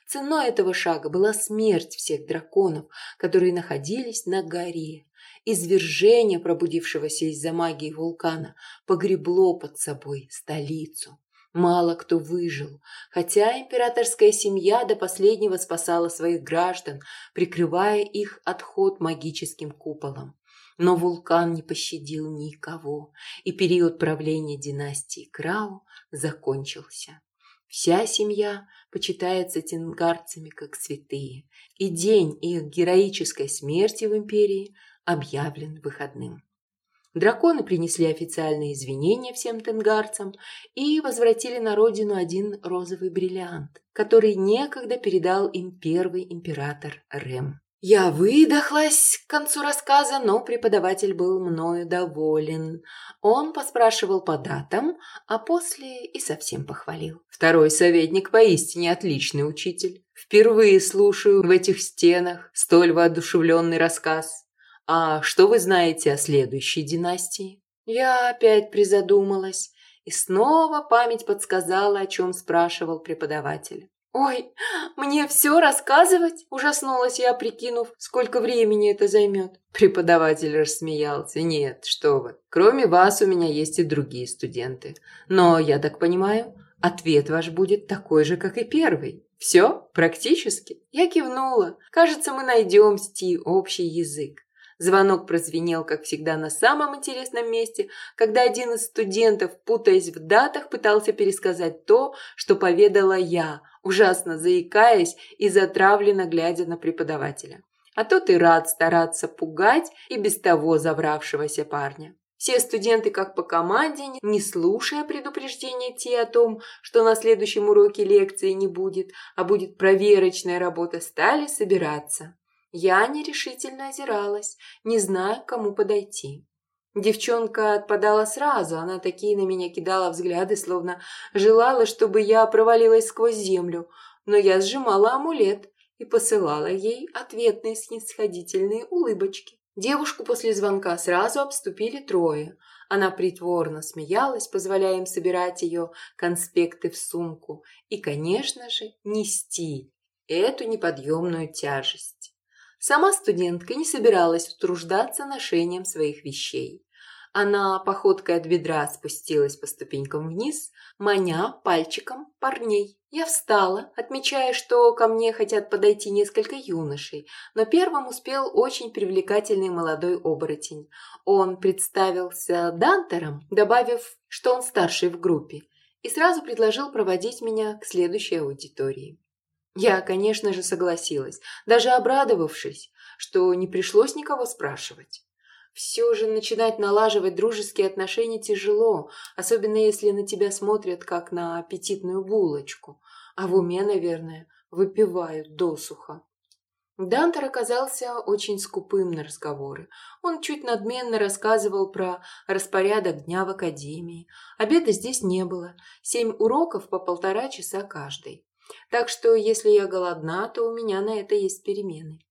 Ценой этого шага была смерть всех драконов, которые находились на горе. Извержение пробудившегося из-за магии вулкана погребло под собой столицу. Мало кто выжил, хотя императорская семья до последнего спасала своих граждан, прикрывая их отход магическим куполом. Но вулкан не пощадил никого, и период правления династии Крау закончился. Вся семья почитается тенгарцами как святые, и день их героической смерти в империи объявлен выходным. Драконы принесли официальные извинения всем тенгарцам и возвратили на родину один розовый бриллиант, который некогда передал им первый император Рэм. Я выдохлась к концу рассказа, но преподаватель был мною доволен. Он поспрашивал по датам, а после и совсем похвалил. Второй советник поистине отличный учитель. Впервые слушаю в этих стенах столь воодушевленный рассказ. А что вы знаете о следующей династии? Я опять призадумалась, и снова память подсказала, о чем спрашивал преподаватель. «Ой, мне все рассказывать?» – ужаснулась я, прикинув, сколько времени это займет. Преподаватель рассмеялся. «Нет, что вы. Кроме вас у меня есть и другие студенты. Но, я так понимаю, ответ ваш будет такой же, как и первый. Все? Практически?» Я кивнула. «Кажется, мы найдем с Ти общий язык. Звонок прозвенел, как всегда, на самом интересном месте, когда один из студентов, путаясь в датах, пытался пересказать то, что поведала я, ужасно заикаясь и затравленно глядя на преподавателя. А тот и рад стараться пугать и без того завравшегося парня. Все студенты, как по команде, не слушая предупреждения те о том, что на следующем уроке лекции не будет, а будет проверочная работа, стали собираться. Я нерешительно озиралась, не зная, к кому подойти. Девчонка отпадала сразу, она такие на меня кидала взгляды, словно желала, чтобы я провалилась сквозь землю, но я сжимала амулет и посылала ей ответные снисходительные улыбочки. Девушку после звонка сразу обступили трое. Она притворно смеялась, позволяя им собирать ее конспекты в сумку и, конечно же, нести эту неподъемную тяжесть. Сама студентка не собиралась утруждаться ношением своих вещей. Она походкой от ведра спустилась по ступенькам вниз, маня пальчиком парней. Я встала, отмечая, что ко мне хотят подойти несколько юношей, но первым успел очень привлекательный молодой оборотень. Он представился Дантером, добавив, что он старший в группе, и сразу предложил проводить меня к следующей аудитории. Я, конечно же, согласилась, даже обрадовавшись, что не пришлось никого спрашивать. Все же начинать налаживать дружеские отношения тяжело, особенно если на тебя смотрят как на аппетитную булочку, а в уме, наверное, выпивают досуха. Дантер оказался очень скупым на разговоры. Он чуть надменно рассказывал про распорядок дня в академии. Обеда здесь не было. Семь уроков по полтора часа каждый. Так что, если я голодна, то у меня на это есть перемены.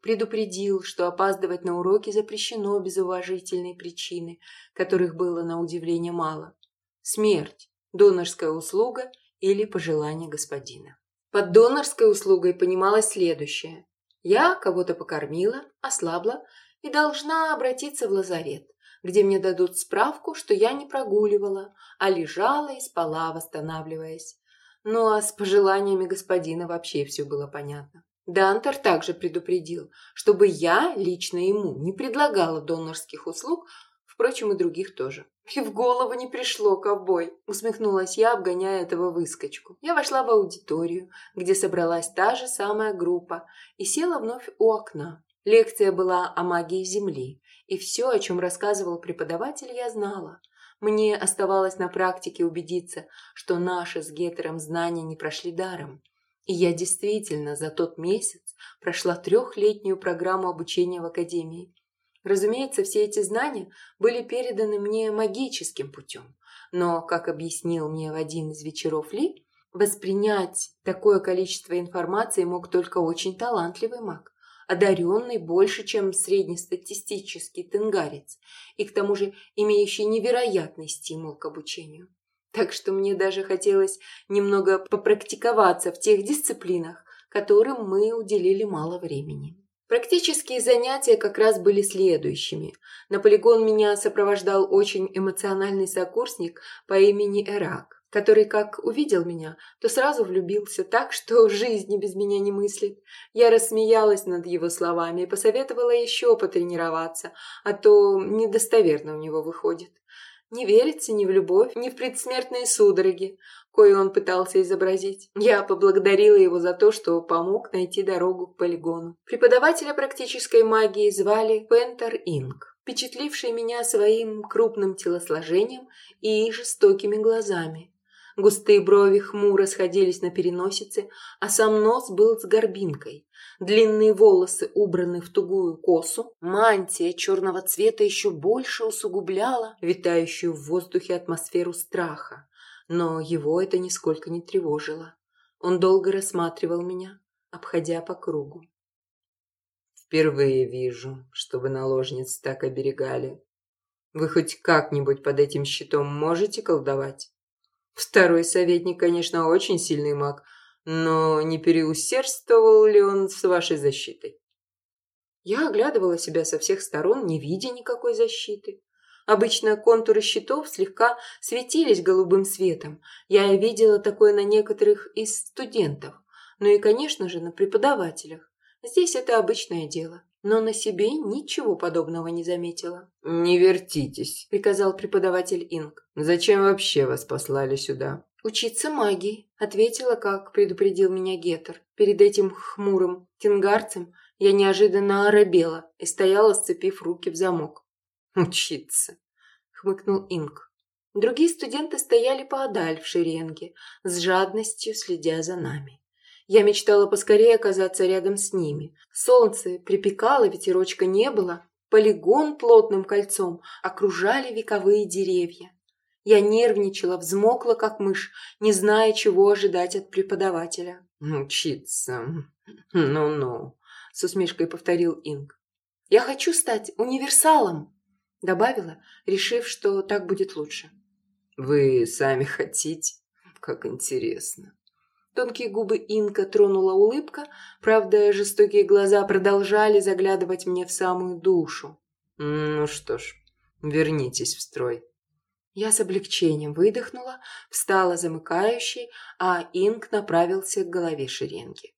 Предупредил, что опаздывать на уроки запрещено без уважительной причины, которых было на удивление мало. Смерть, донорская услуга или пожелание господина. Под донорской услугой понималось следующее. Я кого-то покормила, ослабла и должна обратиться в лазарет, где мне дадут справку, что я не прогуливала, а лежала и спала, восстанавливаясь. Ну а с пожеланиями господина вообще все было понятно. Дантер также предупредил, чтобы я лично ему не предлагала донорских услуг Впрочем, и других тоже. И в голову не пришло, ковбой, усмехнулась я, обгоняя этого выскочку. Я вошла в аудиторию, где собралась та же самая группа, и села вновь у окна. Лекция была о магии Земли, и все, о чем рассказывал преподаватель, я знала. Мне оставалось на практике убедиться, что наши с Гетером знания не прошли даром. И я действительно за тот месяц прошла трехлетнюю программу обучения в академии. Разумеется, все эти знания были переданы мне магическим путем, но, как объяснил мне в один из вечеров Ли, воспринять такое количество информации мог только очень талантливый маг, одаренный больше, чем среднестатистический тенгарец, и к тому же имеющий невероятный стимул к обучению. Так что мне даже хотелось немного попрактиковаться в тех дисциплинах, которым мы уделили мало времени. Практические занятия как раз были следующими. На полигон меня сопровождал очень эмоциональный сокурсник по имени Эрак, который, как увидел меня, то сразу влюбился так, что жизни без меня не мыслит. Я рассмеялась над его словами и посоветовала еще потренироваться, а то недостоверно у него выходит. Не верится ни в любовь, ни в предсмертные судороги, кое он пытался изобразить. Я поблагодарила его за то, что помог найти дорогу к полигону. Преподавателя практической магии звали Пентер Инг, впечатливший меня своим крупным телосложением и жестокими глазами. Густые брови хмуро сходились на переносице, а сам нос был с горбинкой. Длинные волосы убраны в тугую косу, мантия черного цвета еще больше усугубляла витающую в воздухе атмосферу страха. Но его это нисколько не тревожило. Он долго рассматривал меня, обходя по кругу. «Впервые вижу, чтобы наложниц так оберегали. Вы хоть как-нибудь под этим щитом можете колдовать?» Второй советник, конечно, очень сильный маг, но не переусердствовал ли он с вашей защитой? Я оглядывала себя со всех сторон, не видя никакой защиты. Обычно контуры щитов слегка светились голубым светом. Я видела такое на некоторых из студентов, ну и, конечно же, на преподавателях. Здесь это обычное дело но на себе ничего подобного не заметила. «Не вертитесь», — приказал преподаватель Инг. «Зачем вообще вас послали сюда?» «Учиться магии», — ответила, как предупредил меня Гетер. Перед этим хмурым тингарцем я неожиданно оробела и стояла, сцепив руки в замок. «Учиться», — хмыкнул Инг. Другие студенты стояли поодаль в шеренге, с жадностью следя за нами. Я мечтала поскорее оказаться рядом с ними. Солнце припекало, ветерочка не было. Полигон плотным кольцом окружали вековые деревья. Я нервничала, взмокла, как мышь, не зная, чего ожидать от преподавателя. «Учиться? Ну-ну», — с усмешкой повторил Инг. «Я хочу стать универсалом», — добавила, решив, что так будет лучше. «Вы сами хотите? Как интересно». Тонкие губы Инка тронула улыбка, правда, жестокие глаза продолжали заглядывать мне в самую душу. «Ну что ж, вернитесь в строй». Я с облегчением выдохнула, встала замыкающей, а Инк направился к голове шеренги.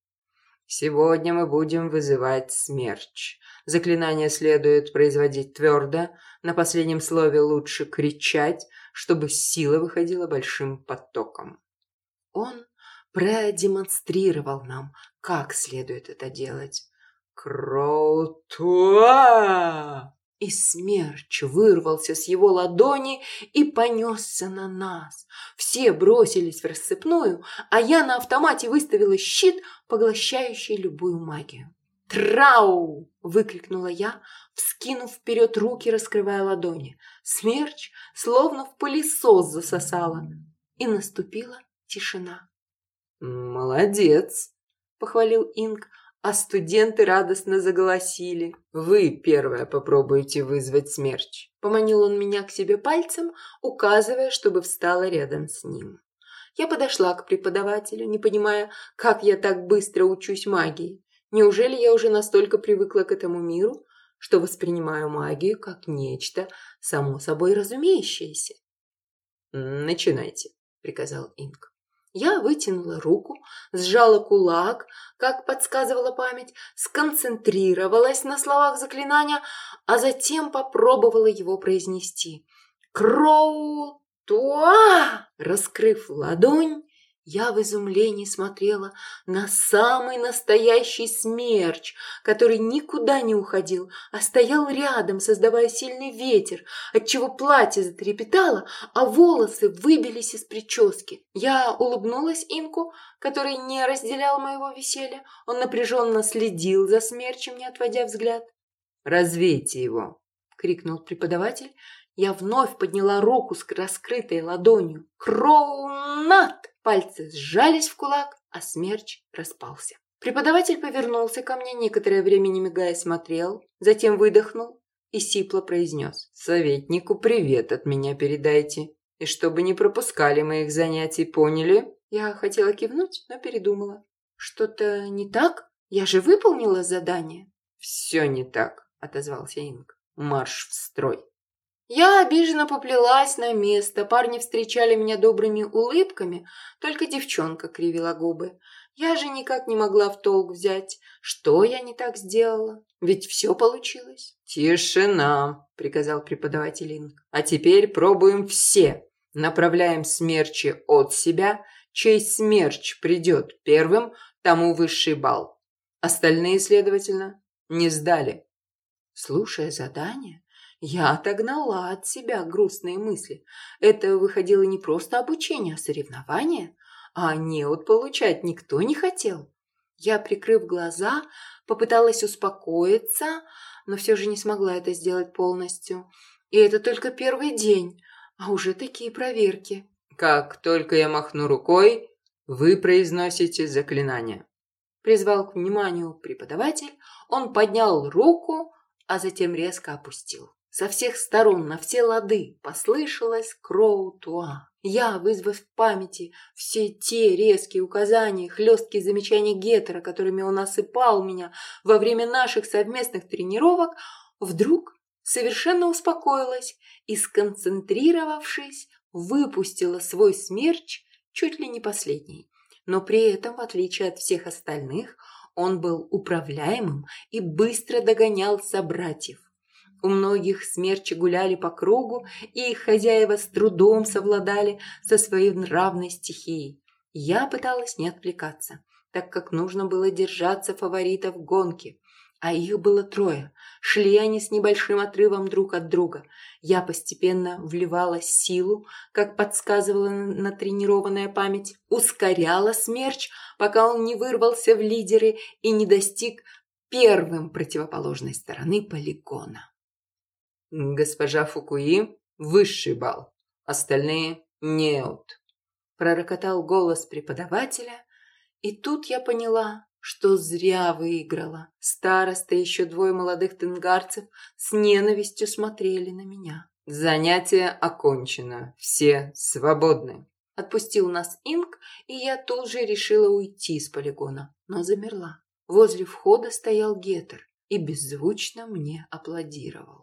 «Сегодня мы будем вызывать смерч. Заклинание следует производить твердо, на последнем слове лучше кричать, чтобы сила выходила большим потоком». Он продемонстрировал нам, как следует это делать. Кроутуа! И смерч вырвался с его ладони и понесся на нас. Все бросились в рассыпную, а я на автомате выставила щит, поглощающий любую магию. «Трау!» – выкрикнула я, вскинув вперед руки, раскрывая ладони. Смерч словно в пылесос засосала, и наступила тишина. «Молодец!» – похвалил Инг, а студенты радостно заголосили. «Вы первая попробуете вызвать смерч!» Поманил он меня к себе пальцем, указывая, чтобы встала рядом с ним. Я подошла к преподавателю, не понимая, как я так быстро учусь магии. Неужели я уже настолько привыкла к этому миру, что воспринимаю магию как нечто само собой разумеющееся? «Начинайте», — приказал Инг. Я вытянула руку, сжала кулак, как подсказывала память, сконцентрировалась на словах заклинания, а затем попробовала его произнести. «Кроу-туа!» Раскрыв ладонь, я в изумлении смотрела на самый настоящий смерч, который никуда не уходил, а стоял рядом, создавая сильный ветер, отчего платье затрепетало, а волосы выбились из прически. Я улыбнулась Инку, который не разделял моего веселья. Он напряженно следил за смерчем, не отводя взгляд. «Развейте его!» — крикнул преподаватель. Я вновь подняла руку с раскрытой ладонью. «Кроунат!» Пальцы сжались в кулак, а смерч распался. Преподаватель повернулся ко мне, некоторое время не мигая смотрел, затем выдохнул и сипло произнес. «Советнику привет от меня передайте. И чтобы не пропускали моих занятий, поняли?» Я хотела кивнуть, но передумала. «Что-то не так? Я же выполнила задание». «Все не так», — отозвался Инг. «Марш в строй». Я обиженно поплелась на место, парни встречали меня добрыми улыбками, только девчонка кривила губы. Я же никак не могла в толк взять, что я не так сделала, ведь все получилось. «Тишина!» – приказал преподаватель Инг. «А теперь пробуем все. Направляем смерчи от себя. Чей смерч придет первым, тому высший балл. Остальные, следовательно, не сдали». Слушая задание, я отогнала от себя грустные мысли. Это выходило не просто обучение, а соревнование, а неуд получать никто не хотел. Я, прикрыв глаза, попыталась успокоиться, но все же не смогла это сделать полностью. И это только первый день, а уже такие проверки. «Как только я махну рукой, вы произносите заклинание». Призвал к вниманию преподаватель, он поднял руку, а затем резко опустил. Со всех сторон, на все лады, послышалось кроу-туа. Я, вызвав в памяти все те резкие указания, хлесткие замечания Геттера, которыми он осыпал меня во время наших совместных тренировок, вдруг совершенно успокоилась и, сконцентрировавшись, выпустила свой смерч чуть ли не последний. Но при этом, в отличие от всех остальных, он был управляемым и быстро догонял собратьев. У многих смерчи гуляли по кругу, и их хозяева с трудом совладали со своей нравной стихией. Я пыталась не отвлекаться, так как нужно было держаться фаворитов гонки. А их было трое. Шли они с небольшим отрывом друг от друга. Я постепенно вливала силу, как подсказывала натренированная память, ускоряла смерч, пока он не вырвался в лидеры и не достиг первым противоположной стороны полигона. «Госпожа Фукуи – высший балл, остальные – неут», – пророкотал голос преподавателя, и тут я поняла, что зря выиграла. Староста и еще двое молодых тенгарцев с ненавистью смотрели на меня. «Занятие окончено, все свободны», – отпустил нас Инг, и я тут же решила уйти с полигона, но замерла. Возле входа стоял Гетер и беззвучно мне аплодировал.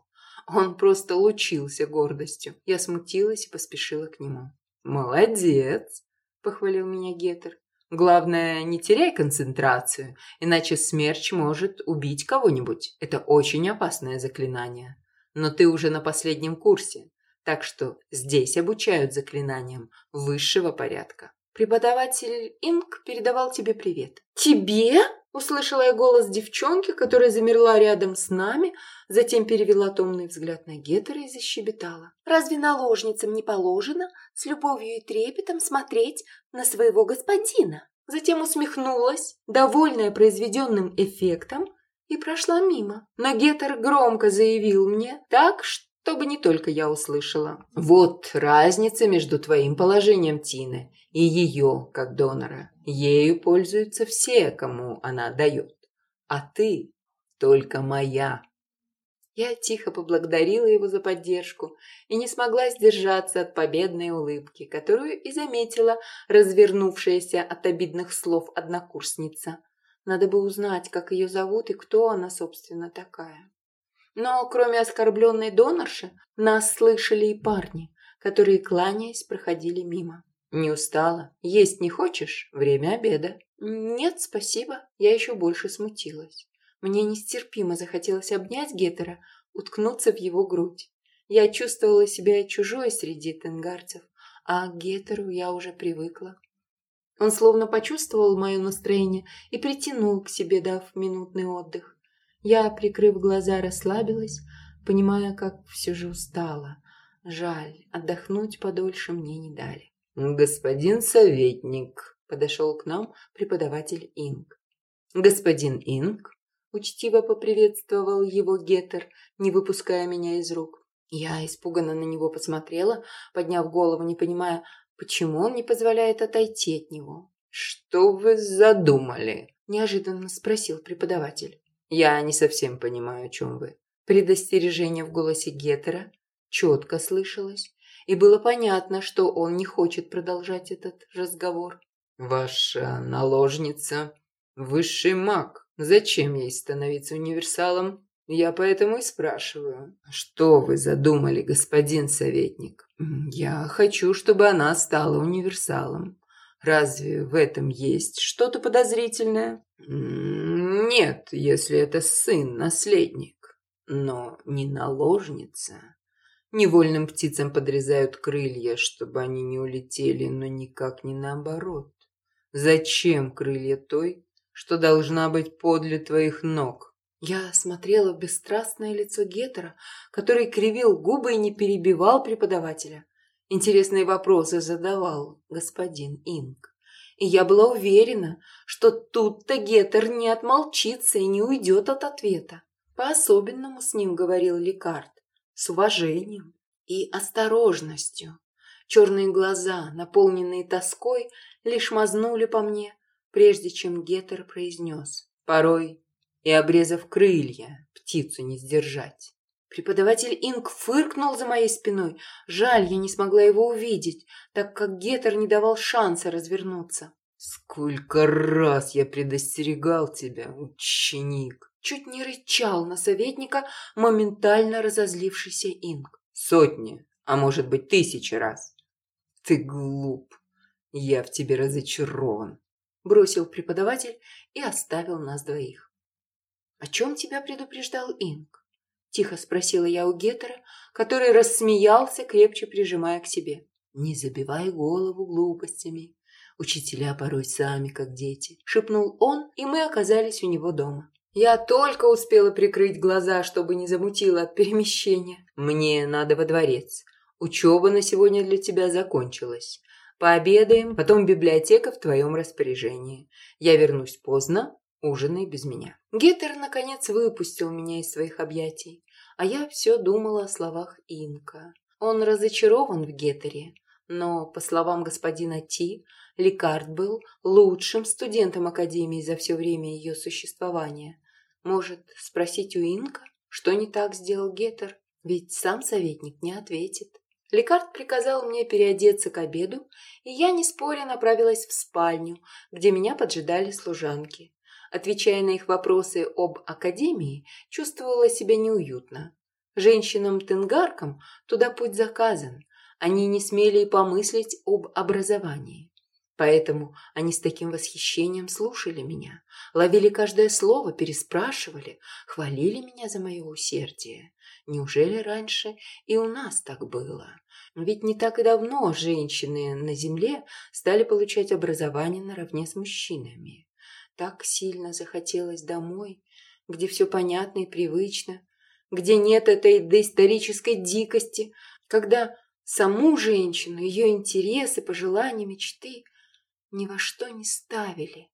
Он просто лучился гордостью. Я смутилась и поспешила к нему. «Молодец!» – похвалил меня Гетер. «Главное, не теряй концентрацию, иначе смерч может убить кого-нибудь. Это очень опасное заклинание. Но ты уже на последнем курсе, так что здесь обучают заклинаниям высшего порядка». «Преподаватель Инг передавал тебе привет». «Тебе?» Услышала я голос девчонки, которая замерла рядом с нами, затем перевела томный взгляд на Геттера и защебетала. «Разве наложницам не положено с любовью и трепетом смотреть на своего господина?» Затем усмехнулась, довольная произведенным эффектом, и прошла мимо. Но Геттер громко заявил мне так, чтобы не только я услышала. «Вот разница между твоим положением, Тины, и ее, как донора. Ею пользуются все, кому она дает. А ты только моя. Я тихо поблагодарила его за поддержку и не смогла сдержаться от победной улыбки, которую и заметила развернувшаяся от обидных слов однокурсница. Надо бы узнать, как ее зовут и кто она, собственно, такая. Но кроме оскорбленной донорши, нас слышали и парни, которые, кланяясь, проходили мимо. Не устала? Есть не хочешь? Время обеда. Нет, спасибо. Я еще больше смутилась. Мне нестерпимо захотелось обнять Геттера, уткнуться в его грудь. Я чувствовала себя чужой среди тенгарцев, а к Геттеру я уже привыкла. Он словно почувствовал мое настроение и притянул к себе, дав минутный отдых. Я, прикрыв глаза, расслабилась, понимая, как все же устала. Жаль, отдохнуть подольше мне не дали. «Господин советник», — подошел к нам преподаватель Инг. «Господин Инг», — учтиво поприветствовал его Геттер, не выпуская меня из рук. Я испуганно на него посмотрела, подняв голову, не понимая, почему он не позволяет отойти от него. «Что вы задумали?» – неожиданно спросил преподаватель. «Я не совсем понимаю, о чем вы». Предостережение в голосе Геттера четко слышалось, и было понятно, что он не хочет продолжать этот разговор. «Ваша наложница – высший маг. Зачем ей становиться универсалом?» Я поэтому и спрашиваю, что вы задумали, господин советник? Я хочу, чтобы она стала универсалом. Разве в этом есть что-то подозрительное? Нет, если это сын, наследник. Но не наложница. Невольным птицам подрезают крылья, чтобы они не улетели, но никак не наоборот. Зачем крылья той, что должна быть подле твоих ног? Я смотрела в бесстрастное лицо Гетера, который кривил губы и не перебивал преподавателя. Интересные вопросы задавал господин Инг. И я была уверена, что тут-то Гетер не отмолчится и не уйдет от ответа. По-особенному с ним говорил Лекард, с уважением и осторожностью. Черные глаза, наполненные тоской, лишь мазнули по мне, прежде чем Гетер произнес. Порой и, обрезав крылья, птицу не сдержать. Преподаватель Инг фыркнул за моей спиной. Жаль, я не смогла его увидеть, так как Гетер не давал шанса развернуться. «Сколько раз я предостерегал тебя, ученик!» Чуть не рычал на советника моментально разозлившийся Инг. «Сотни, а может быть тысячи раз!» «Ты глуп! Я в тебе разочарован!» Бросил преподаватель и оставил нас двоих. «О чем тебя предупреждал Инг?» – тихо спросила я у Геттера, который рассмеялся, крепче прижимая к себе. «Не забивай голову глупостями. Учителя порой сами, как дети», – шепнул он, и мы оказались у него дома. Я только успела прикрыть глаза, чтобы не замутило от перемещения. «Мне надо во дворец. Учеба на сегодня для тебя закончилась. Пообедаем, потом библиотека в твоем распоряжении. Я вернусь поздно, ужинай без меня». Геттер, наконец, выпустил меня из своих объятий, а я все думала о словах Инка. Он разочарован в Геттере, но, по словам господина Ти, Лекард был лучшим студентом Академии за все время ее существования. Может, спросить у Инка, что не так сделал Геттер? Ведь сам советник не ответит. Лекард приказал мне переодеться к обеду, и я, не споря, направилась в спальню, где меня поджидали служанки. Отвечая на их вопросы об академии, чувствовала себя неуютно. Женщинам-тенгаркам туда путь заказан. Они не смели и помыслить об образовании. Поэтому они с таким восхищением слушали меня, ловили каждое слово, переспрашивали, хвалили меня за мое усердие. Неужели раньше и у нас так было? Ведь не так и давно женщины на земле стали получать образование наравне с мужчинами. Так сильно захотелось домой, где все понятно и привычно, где нет этой доисторической дикости, когда саму женщину, ее интересы, пожелания, мечты ни во что не ставили.